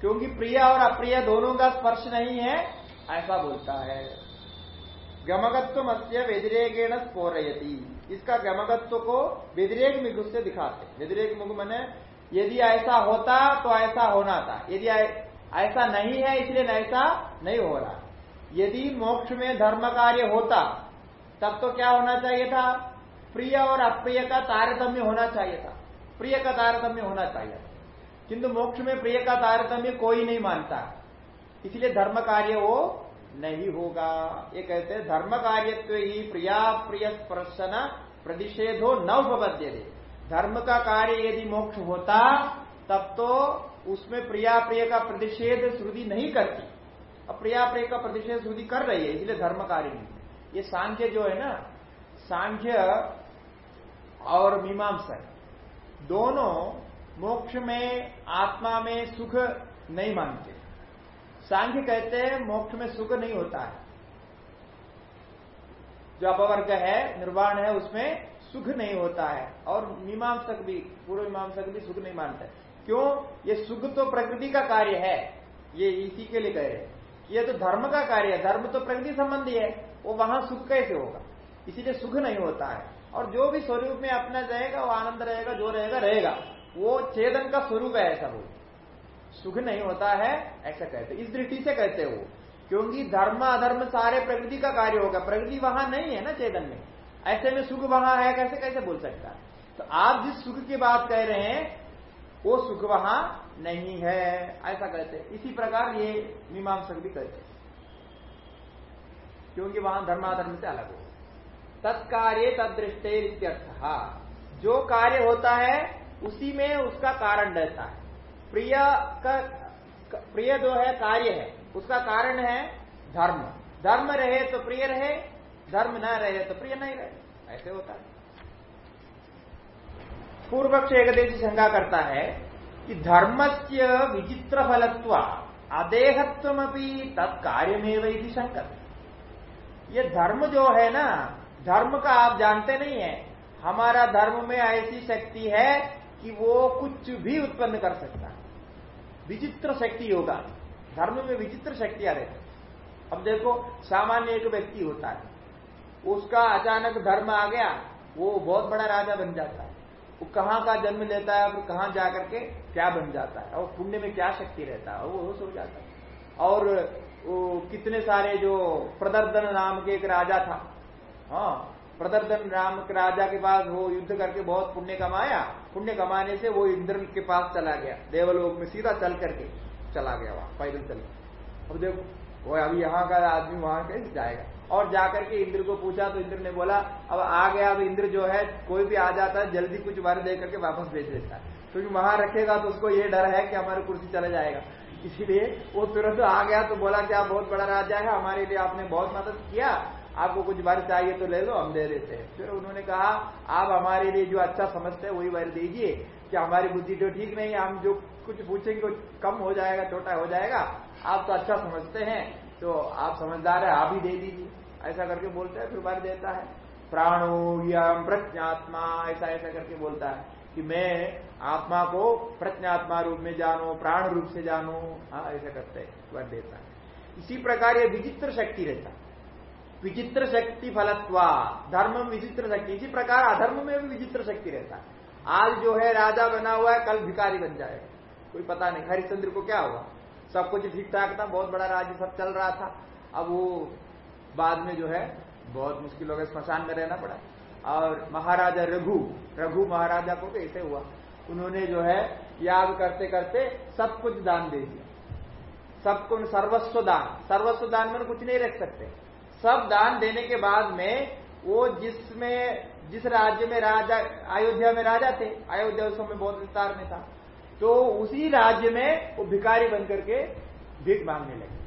क्योंकि प्रिय और अप्रिय दोनों का स्पर्श नहीं है, ऐसा बोलता है। गमगत्व मत्स्य व्यतिरेकेण स्पोरयती इसका गमगत्व को व्यतिरेक मुख से दिखाते व्यतिरेक मुख मैंने, यदि ऐसा होता तो ऐसा होना था। यदि ऐसा नहीं है, इसलिए ऐसा नहीं हो रहा। यदि मोक्ष में धर्म कार्य होता, तब तो क्या होना चाहिए था? प्रिय और अप्रिय का तारतम्य होना चाहिए था। प्रिय का तारतम्य होना चाहिए था। किंतु मोक्ष में प्रिय का तारतम्य कोई नहीं मानता। इसलिए धर्म कार्य वो नहीं होगा। ये कहते हैं धर्म कार्यत्व ही प्रिया प्रिय स्पर्शन प्रतिषेधो न उपबद्य धर्म का कार्य यदि मोक्ष होता, तब तो उसमें प्रिया प्रिय का प्रतिषेध श्रुति नहीं करती। अब प्रिया प्रिय का प्रतिषेध श्रुति कर रही है, इसलिए धर्म कार्य नहीं ये सांख्य जो है ना, सांख्य और मीमांसा दोनों मोक्ष में, आत्मा में सुख नहीं मानते। सांख्य कहते हैं, मोक्ष में सुख नहीं होता है। जो अपवर्ग है, निर्वाण है, उसमें सुख नहीं होता है। और मीमांसक भी, पूर्व मीमांसक भी सुख नहीं मानते। क्यों? ये सुख तो प्रकृति का कार्य है। ये इसी के लिए कह रहे ये तो धर्म का कार्य है, धर्म तो प्रकृति संबंधी है, वो वहाँ सुख कैसे होगा? इसीलिए सुख नहीं होता है। और जो भी स्वरूप में अपना जाएगा, वो आनंद रहेगा, जो रहेगा रहेगा। वो चेतन का स्वरूप है ऐसा बोल। सुख नहीं होता है, ऐसा कहते इस दृष्टि से कहते वो। क्योंकि धर्म, अधर्म सारे प्रकृति का कार्य होगा। प्रकृति वहाँ नहीं है ना चेतन में। ऐसे में सुख वहाँ है, कैसे कैसे बोल सकता है? तो आप जिस सुख की बात कह रहे हैं, वो सुख वहाँ नहीं है, ऐसा कहते इसी प्रकार ये मीमांसक भी कहते क्योंकि वहाँ धर्माधर्म से अलग हो। तत्कार्य तदृष्टे इत्यर्थ। जो कार्य होता है, उसी में उसका कारण रहता है। प्रिय का प्रिय जो है, कार्य है। उसका कारण है धर्म। धर्म रहे तो प्रिय रहे, धर्म न रहे तो प्रिय नहीं रहे। ऐसे होता है। पूर्व पक्ष एकदेश शंका करता है कि से विचित्र फलत्व अदेहत्व तत्कार्य में वही शंकर ये धर्म जो है ना, धर्म का आप जानते नहीं है, हमारा धर्म में ऐसी शक्ति है कि वो कुछ भी उत्पन्न कर सकता विचित्र शक्ति होगा। धर्म में विचित्र शक्तियाँ रहती अब देखो, सामान्य एक व्यक्ति होता है, उसका अचानक धर्म आ गया, वो बहुत बड़ा राजा बन जाता है। वो कहाँ का जन्म लेता है, फिर कहाँ जाकर के क्या बन जाता है, और पुण्य में क्या शक्ति रहता है, वो हो जाता है। और वो कितने सारे जो प्रदर्दन नाम के एक राजा था हाँ प्रदर्दन राम के राजा के पास वो युद्ध करके बहुत पुण्य कमाया, पुण्य कमाने से वो इंद्र के पास चला गया, देवलोक में सीधा चल करके चला गया वहाँ, पैदल चल। अब देखो, वो अभी यहाँ का आदमी वहाँ कैसे जाएगा? और जाकर के इंद्र को पूछा तो इंद्र ने बोला, अब आ गया अब इंद्र जो है, कोई भी आ जाता है, जल्दी कुछ वर दे करके वापस भेज देता है। क्योंकि तो वहाँ रखेगा तो उसको ये डर है कि हमारी कुर्सी चला जाएगा। इसीलिए वो तुरंत आ गया तो बोला कि आप बहुत बड़ा राजा है, हमारे लिए आपने बहुत मदद किया, आपको कुछ वर चाहिए तो ले लो, हम दे देते हैं। फिर उन्होंने कहा, आप हमारे लिए जो अच्छा समझते हैं, वही वर दीजिए, कि हमारी बुद्धि तो ठीक नहीं है, हम जो कुछ पूछेंगे कुछ कम हो जाएगा, छोटा हो जाएगा, आप तो अच्छा समझते हैं तो आप समझदार है, आप ही दे दीजिए। ऐसा करके बोलता है, फिर वर देता है। प्राणो यम प्रज्ञात्मा, ऐसा ऐसा करके बोलता है कि मैं आत्मा को प्रज्ञात्मा रूप में जानो, प्राण रूप से जानो। हाँ ऐसा करते हैं वर देता है। इसी प्रकार ये विचित्र शक्ति रहता विचित्र शक्ति फलत्वा, धर्म विचित्र शक्ति। इसी प्रकार अधर्म में भी विचित्र शक्ति रहता है। आज जो है राजा बना हुआ है, कल भिकारी बन जाएगा। कोई पता नहीं, हरिश्चंद्र को क्या हुआ? सब कुछ ठीक ठाक था, बहुत बड़ा राज्य सब चल रहा था। अब वो बाद में जो है, बहुत मुश्किल हो गया, स्मशान में रहना पड़ा। और महाराजा रघु रघु महाराजा को कैसे हुआ। उन्होंने जो है याद करते करते सब कुछ दान दे दिया। सबको सर्वस्व दान। सर्वस्व दान में कुछ नहीं रख सकते। सब दान देने के बाद में वो जिसमें, जिस राज्य में राजा, अयोध्या में राजा थे, अयोध्या उस समय बहुत विस्तार में था तो उसी राज्य में वो भिकारी बन करके भीख मांगने लगे।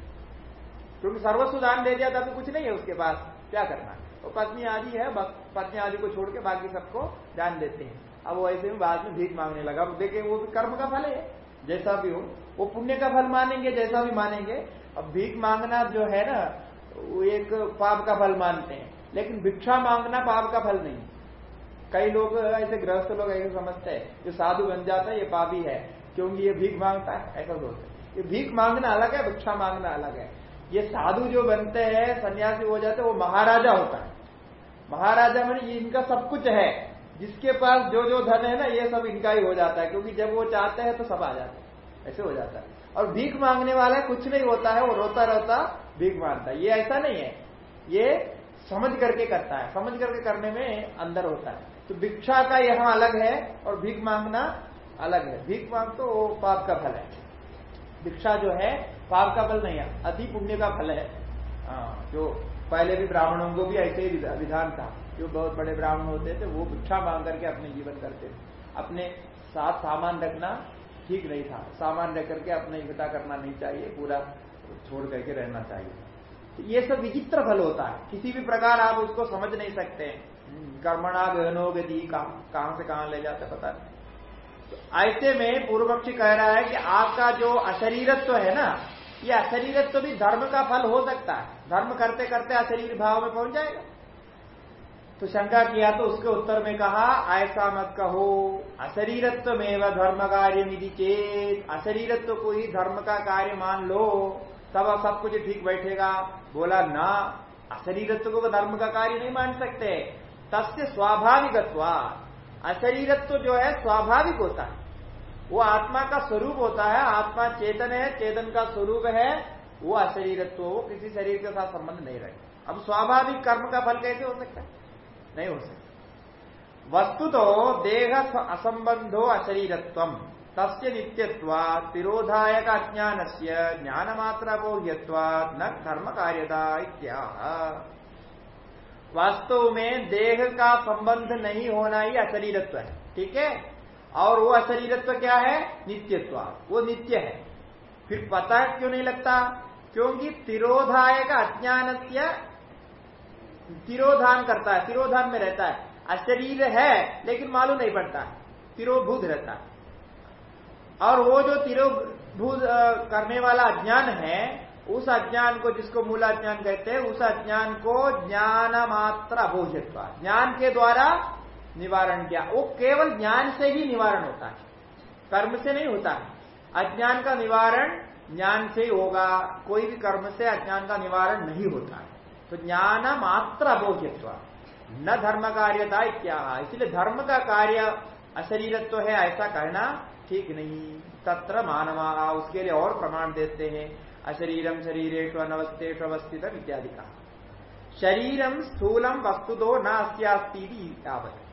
क्योंकि सर्वस्व दान दे दिया तभी कुछ नहीं है उसके पास। क्या करना? वो तो पत्नी आदि है पत्नी आदि को छोड़ के बाकी सबको दान देते हैं। अब वो ऐसे में बाद में भीख मांगने लगा। अब देखे, वो भी कर्म का फल है। जैसा भी हो, वो पुण्य का फल मानेंगे, जैसा भी मानेंगे। अब भीख मांगना जो है ना, वो एक पाप का फल मानते हैं। लेकिन भिक्षा मांगना पाप का फल नहीं। कई लोग ऐसे गृहस्थ लोग ऐसे समझते हैं जो साधु बन जाता है, ये पापी है। क्योंकि ये भीख माँगता है? ऐसा सोचते ये भीख मांगना अलग है, भिक्षा मांगना अलग है। ये साधु जो बनते हैं, सन्यासी हो जाते हैं, वो महाराजा होता है। महाराजा मैंने इनका सब कुछ है। जिसके पास जो जो धन है ना, ये सब इनका ही हो जाता है, क्योंकि जब वो चाहते हैं तो सब आ जाते हैं। ऐसे हो जाता है। और भीख मांगने वाला कुछ नहीं होता है, वो रोता रोता भीख माँगता है। ये ऐसा नहीं है। ये समझ करके करता है। समझ करके करने में अंदर होता है। तो भिक्षा का यहाँ अलग है और भीख मांगना अलग है। भीख मांग तो पाप का फल है। भिक्षा जो है पाप का फल नहीं है, अति पुण्य का फल है। जो पहले भी ब्राह्मणों को भी ऐसे ही विधान था, जो बहुत बड़े ब्राह्मण होते थे, वो भिक्षा मांग करके अपने जीवन करते थे। अपने साथ सामान रखना ठीक नहीं था, सामान रख करके अपने इकट्ठा करना नहीं चाहिए, पूरा छोड़ करके रहना चाहिए। तो ये सब विचित्र फल होता है, किसी भी प्रकार आप उसको समझ नहीं सकते कर्मणा गहनो गति, कहाँ से कहाँ ले जाते पता नहीं। तो ऐसे में पूर्व पक्षी कह रहा है कि आपका जो अशरीरत्व है ना ये अशरीरत्व तो भी धर्म का फल हो सकता है। धर्म करते करते अशरीर भाव में पहुँच जाएगा। तो शंका किया तो उसके उत्तर में कहा, ऐसा मत कहो अशरीरत्व में व धर्म कार्य निधि चेत। अशरीरत्व को ही धर्म का कार्य मान लो, तब सब कुछ ठीक बैठेगा। बोला, ना, अशरीरत्व को धर्म का कार्य नहीं मान सकते। तस्य स्वाभाविकत्व अशरीरत्व जो है, स्वाभाविक होता है। वो आत्मा का स्वरूप होता है, आत्मा चेतन है, चेतन का स्वरूप है, वो अशरीरत्व, वो किसी शरीर के साथ संबंध नहीं रहे। अब स्वाभाविक कर्म का फल कैसे हो सकता है? नहीं हो सकता। वस्तु तो देह असंबंधो अशरीरत्व, तस्य नित्यत्वा तिरोधायक अज्ञान से ज्ञान मात्र बोह्यत्वा न कर्म कार्यता इत्या वास्तव में देह का संबंध नहीं होना ही अशरीरत्व है। ठीक है? और वो अशरीरत्व क्या है? नित्यत्व। वो नित्य है। फिर पता क्यों नहीं लगता? क्योंकि तिरोधायक अज्ञान तिरोधान करता है, तिरोधान में रहता है। अशरीर है, लेकिन मालूम नहीं पड़ता। है तिरोभूत रहता है। और वो जो तिरोभूत करने वाला अज्ञान है, उस अज्ञान को जिसको मूल अज्ञान कहते हैं, उस अज्ञान को ज्ञान मात्र अभोजत्व। ज्ञान के द्वारा निवारण किया। वो केवल ज्ञान से ही निवारण होता है। कर्म से नहीं होता है। अज्ञान का निवारण ज्ञान से ही होगा। कोई भी कर्म से अज्ञान का निवारण नहीं होता है। तो ज्ञान मात्र अबोध्यत्व। न धर्म कार्यता क्या इसलिए धर्म का कार्य अशरीरत्व है, ऐसा कहना ठीक नहीं। तत्र मानवा, उसके लिए और प्रमाण देते हैं। अशरीरम शरीरेश अनवस्थेश अवस्थित इत्यादि का शरीरम स्थूलम वस्तु दो न अस्ती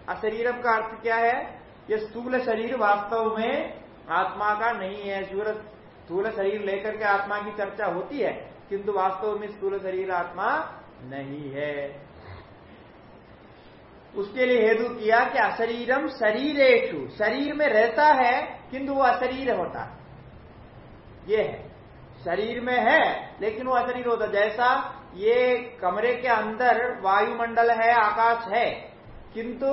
अशरीरम का अर्थ क्या है? ये स्थूल शरीर वास्तव में आत्मा का नहीं है। स्थूल शरीर लेकर के आत्मा की चर्चा होती है, किंतु वास्तव में स्थूल शरीर आत्मा नहीं है। उसके लिए हेतु किया कि अशरीरम शरीरेशु शरीर में रहता है, किंतु वो अशरीर होता है। ये है। शरीर में है, लेकिन वो अशरीर होता जैसा ये कमरे के अंदर वायुमंडल है, आकाश है किंतु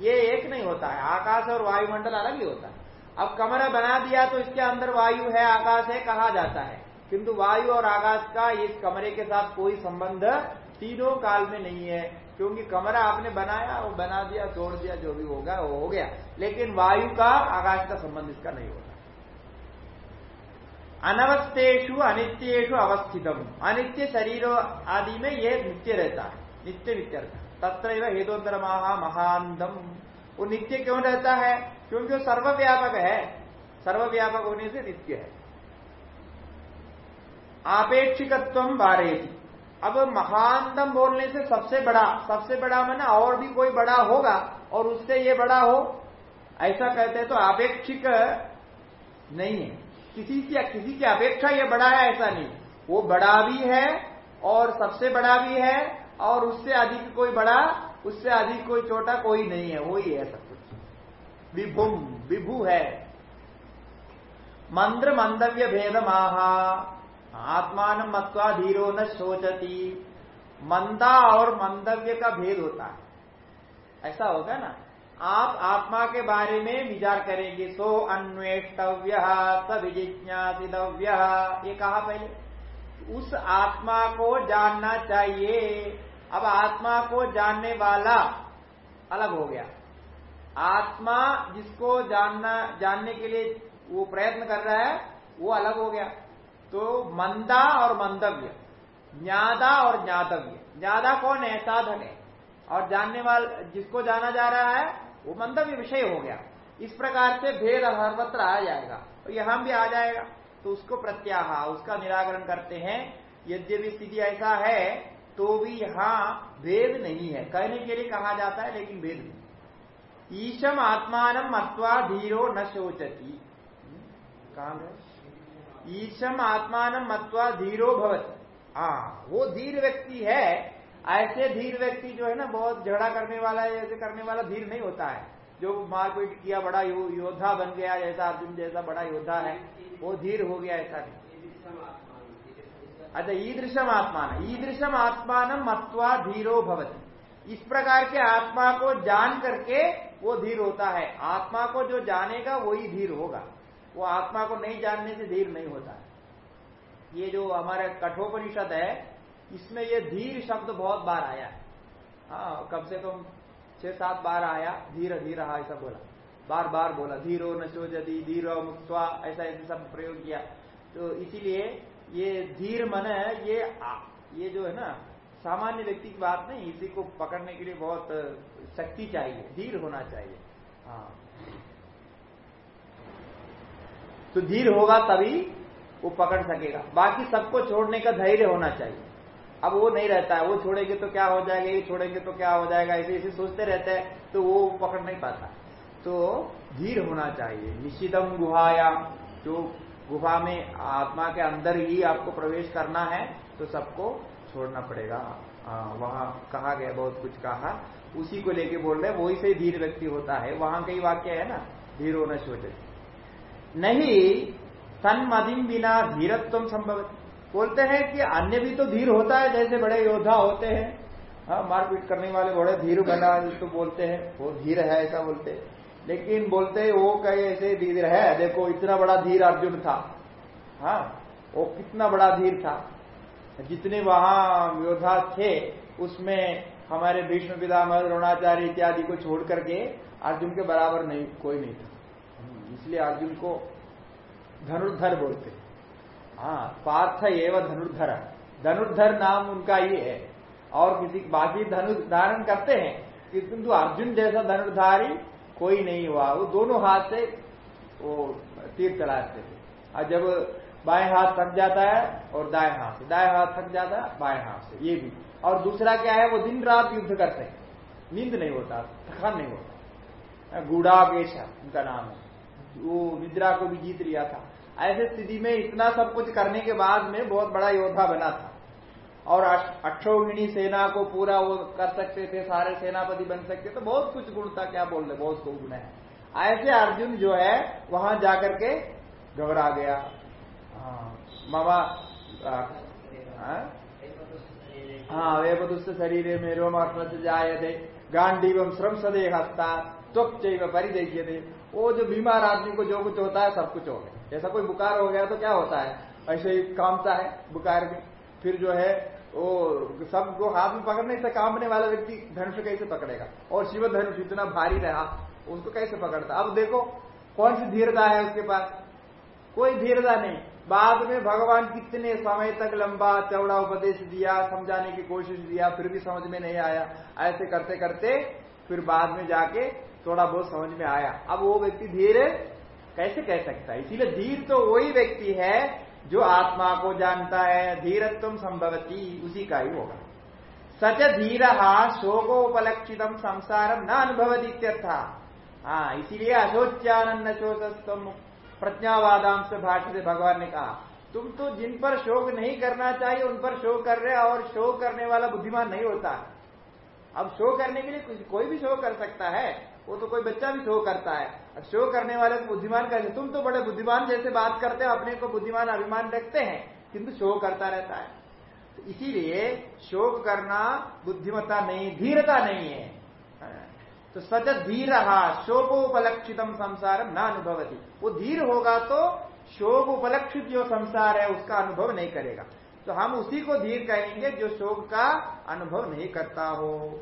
ये एक नहीं होता है। आकाश और वायुमंडल अलग ही होता है। अब कमरा बना दिया तो इसके अंदर वायु है, आकाश है, कहा जाता है। किंतु वायु और आकाश का इस कमरे के साथ कोई संबंध तीनों काल में नहीं है, क्योंकि कमरा आपने बनाया, वो बना दिया तोड़ दिया, जो भी होगा वो हो गया। लेकिन वायु का, आकाश का संबंध इसका नहीं होता। अनवस्थेशु अनित्येशु अवस्थितम। अनित्य शरीर आदि में यह नित्य रहता है, नित्य नित्य रहता तत्र महा महानदम वो नित्य क्यों रहता है? क्योंकि वो सर्वव्यापक है। सर्वव्यापक होने से नित्य है। आपेक्षिकत्व बारेती अब महानतम बोलने से सबसे बड़ा सबसे बड़ा मैंने और भी कोई बड़ा होगा और उससे ये बड़ा हो, ऐसा कहते हैं तो आपेक्षिक नहीं है। किसी से किसी की अपेक्षा ये बड़ा है ऐसा नहीं। वो बड़ा भी है और सबसे बड़ा भी है और उससे अधिक कोई बड़ा, उससे अधिक कोई छोटा कोई नहीं है, वही है सब कुछ। विभुम विभु है। मंत्र मंदव्य भेद महा आत्मान मत्वा धीरो न सोचती मंदा और मंदव्य का भेद होता है। ऐसा होगा ना? आप आत्मा के बारे में विचार करेंगे। सो अन्वेष्टव्य सविजिज्ञासितव्य ये कहा पहले? उस आत्मा को जानना चाहिए। अब आत्मा को जानने वाला अलग हो गया। आत्मा जिसको जानना, जानने के लिए वो प्रयत्न कर रहा है, वो अलग हो गया। तो मंदा और मंदव्य, ज्ञादा और ज्ञातव्य। ज़्यादा कौन है? साधक है। और जानने वाला, जिसको जाना जा रहा है, वो मंदव्य विषय हो गया। इस प्रकार से भेद सर्वत्र आ जाएगा। और यहाँ भी आ जाएगा। तो उसको प्रत्याह, उसका निराकरण करते हैं। यद्यपि स्थिति ऐसा है तो भी यहाँ भेद नहीं है। कहने के लिए कहा जाता है, लेकिन भेद नहीं। ईशम आत्मान मत्वा धीरो न शोचती। कहा ईशम आत्मान मत्वा धीरो भवत। हाँ वो धीर व्यक्ति है, ऐसे धीर व्यक्ति जो है ना, बहुत झगड़ा करने वाला ऐसे करने वाला धीर नहीं होता है। जो मारपीट किया, बड़ा योद्धा बन गया, जैसा अर्जुन जैसा बड़ा योद्धा है, वो धीर हो गया, ऐसा नहीं। अच्छा ईदृशम आत्मान। ईदृशम आत्मान मत्वा धीरो भवती। इस प्रकार के आत्मा को जान करके वो धीर होता है। आत्मा को जो जानेगा, वही धीर होगा। वो आत्मा को नहीं जानने से धीर नहीं होता। ये जो हमारे कठोपनिषद है, इसमें ये धीर शब्द बहुत बार आया। है हाँ कम से कम छह सात बार आया, धीर धीर ऐसा बोला। बार बार बोला, धीरो न चोजती, धीरो मुक्वा ऐसा, ऐसे सब प्रयोग किया। तो इसीलिए ये धीर मन है ये आ, ये जो है ना सामान्य व्यक्ति की बात नहीं इसी को पकड़ने के लिए बहुत शक्ति चाहिए धीर होना चाहिए। हाँ। तो धीर होगा तभी वो पकड़ सकेगा। बाकी सबको छोड़ने का धैर्य होना चाहिए। अब वो नहीं रहता है वो छोड़ेंगे तो क्या हो जाएगा ये छोड़ेंगे तो क्या हो जाएगा ऐसे ऐसे सोचते रहते हैं तो वो पकड़ नहीं पाता। तो धीर होना चाहिए। निश्चितम गुहाया जो गुफा में आत्मा के अंदर ही आपको प्रवेश करना है तो सबको छोड़ना पड़ेगा। वहाँ कहा गया, बहुत कुछ कहा। उसी को लेके बोल रहे वही से धीर व्यक्ति होता है। वहाँ कई वाक्य है ना, धीर होना सोचे नहीं तन्मदिम बिना धीरत्व संभव बोलते हैं कि अन्य भी तो धीर होता है, जैसे बड़े योद्धा होते हैं। हाँ मारपीट करने वाले बड़े धीर बना तो बोलते हैं, वो धीर है ऐसा बोलते हैं। लेकिन बोलते वो कहे, ऐसे धीर है, देखो, इतना बड़ा धीर अर्जुन था। हाँ वो कितना बड़ा धीर था। जितने वहाँ योद्धा थे, उसमें हमारे भीष्म पितामह, द्रोणाचार्य इत्यादि को छोड़ करके अर्जुन के बराबर नहीं, कोई नहीं था। इसलिए अर्जुन को धनुर्धर बोलते हाँ। पार्थ एवं धनुर्धर। धनुर्धर नाम उनका ये है। और किसी बाकी धनुष धारण करते हैं किंतु अर्जुन जैसा धनुर्धारी कोई नहीं हुआ। वो दोनों हाथ से वो तीर चलाते थे और जब बाएँ हाथ थक जाता है और दाएँ हाथ से। दाएँ हाथ थक जाता है, बाएँ हाथ से। ये भी। और दूसरा क्या है, वो दिन रात युद्ध करते हैं। नींद नहीं होता, थकान नहीं होता। गुड़ा पेशा उनका नाम है। वो निद्रा को भी जीत लिया था। ऐसे स्थिति में इतना सब कुछ करने के बाद में बहुत बड़ा योद्धा बना था। और अक्षोहिणी सेना को पूरा वो कर सकते थे, सारे सेनापति बन सकते तो बहुत कुछ गुण था, क्या बोल रहे, बहुत गुण है। ऐसे अर्जुन जो है, वहाँ जाकर के घबरा गया। मामा हाँ वे बदुस्त शरीर में रोमात्म से जाए थे गांडीवम श्रम सदे हस्ता त्वक चैव परिदेखिए थे वो जो बीमार आदमी को जो कुछ होता है, सब कुछ हो गया। जैसा कोई बुखार हो गया तो क्या होता है? ऐसे ही कामता है बुकार में। फिर जो है वो सबको हाथ में पकड़ने से कामने वाला व्यक्ति धनुष कैसे पकड़ेगा? और शिव धनुष इतना भारी रहा, उसको कैसे पकड़ता? अब देखो, कौन सी धीरता है उसके पास? कोई धीरता नहीं। बाद में भगवान कितने समय तक लंबा, चौड़ा उपदेश दिया, समझाने की कोशिश दिया, फिर भी समझ में नहीं आया। ऐसे करते करते फिर बाद में जाके थोड़ा बहुत समझ में आया। अब वो व्यक्ति धीरे कैसे कह सकता है? इसीलिए धीर तो वही व्यक्ति है जो आत्मा को जानता है, धीरत्व संभवती, उसी का ही होगा। सच धीर शोकोपलक्षित संसार न अनुभवती हाँ इसीलिए अशोच्यानंद शोकस्तम प्रज्ञावादांश भाष्य से भगवान ने कहा, तुम तो जिन पर शोक नहीं करना चाहिए, उन पर शोक कर रहे और शोक करने वाला बुद्धिमान नहीं होता। अब शो करने के लिए कोई भी शो कर सकता है। वो तो कोई बच्चा भी शो करता है। अब शो करने वाले को बुद्धिमान कहते तुम तो बड़े बुद्धिमान जैसे बात करते हो, अपने को बुद्धिमान अभिमान रखते हैं, किंतु शो करता रहता है। तो इसीलिए शोक करना बुद्धिमत्ता नहीं, धीरता नहीं है। तो सच धीर, शोकोपलक्षितम संसार न अनुभवती। वो धीर होगा तो शोक उपलक्षित जो संसार है, उसका अनुभव नहीं करेगा। तो हम उसी को धीर कहेंगे जो शोक का अनुभव नहीं करता हो।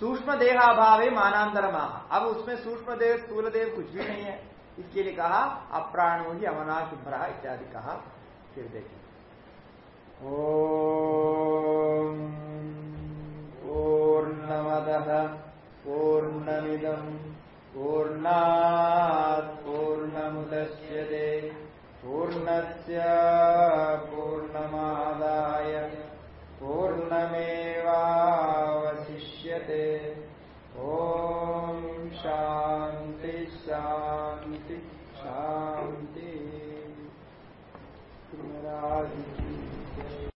सूक्ष्म देहाभाव मानांतर माह अब उसमें सूक्ष्म देव स्थूल देव कुछ भी नहीं है। इसके लिए कहा, अप्राणो ही अमना शुभ्रा इत्यादि कहा। फिर देखिए ओम पूर्णमद पूर्णमेवावशिष्यते। ॐ शान्ति शान्ति शान्ति।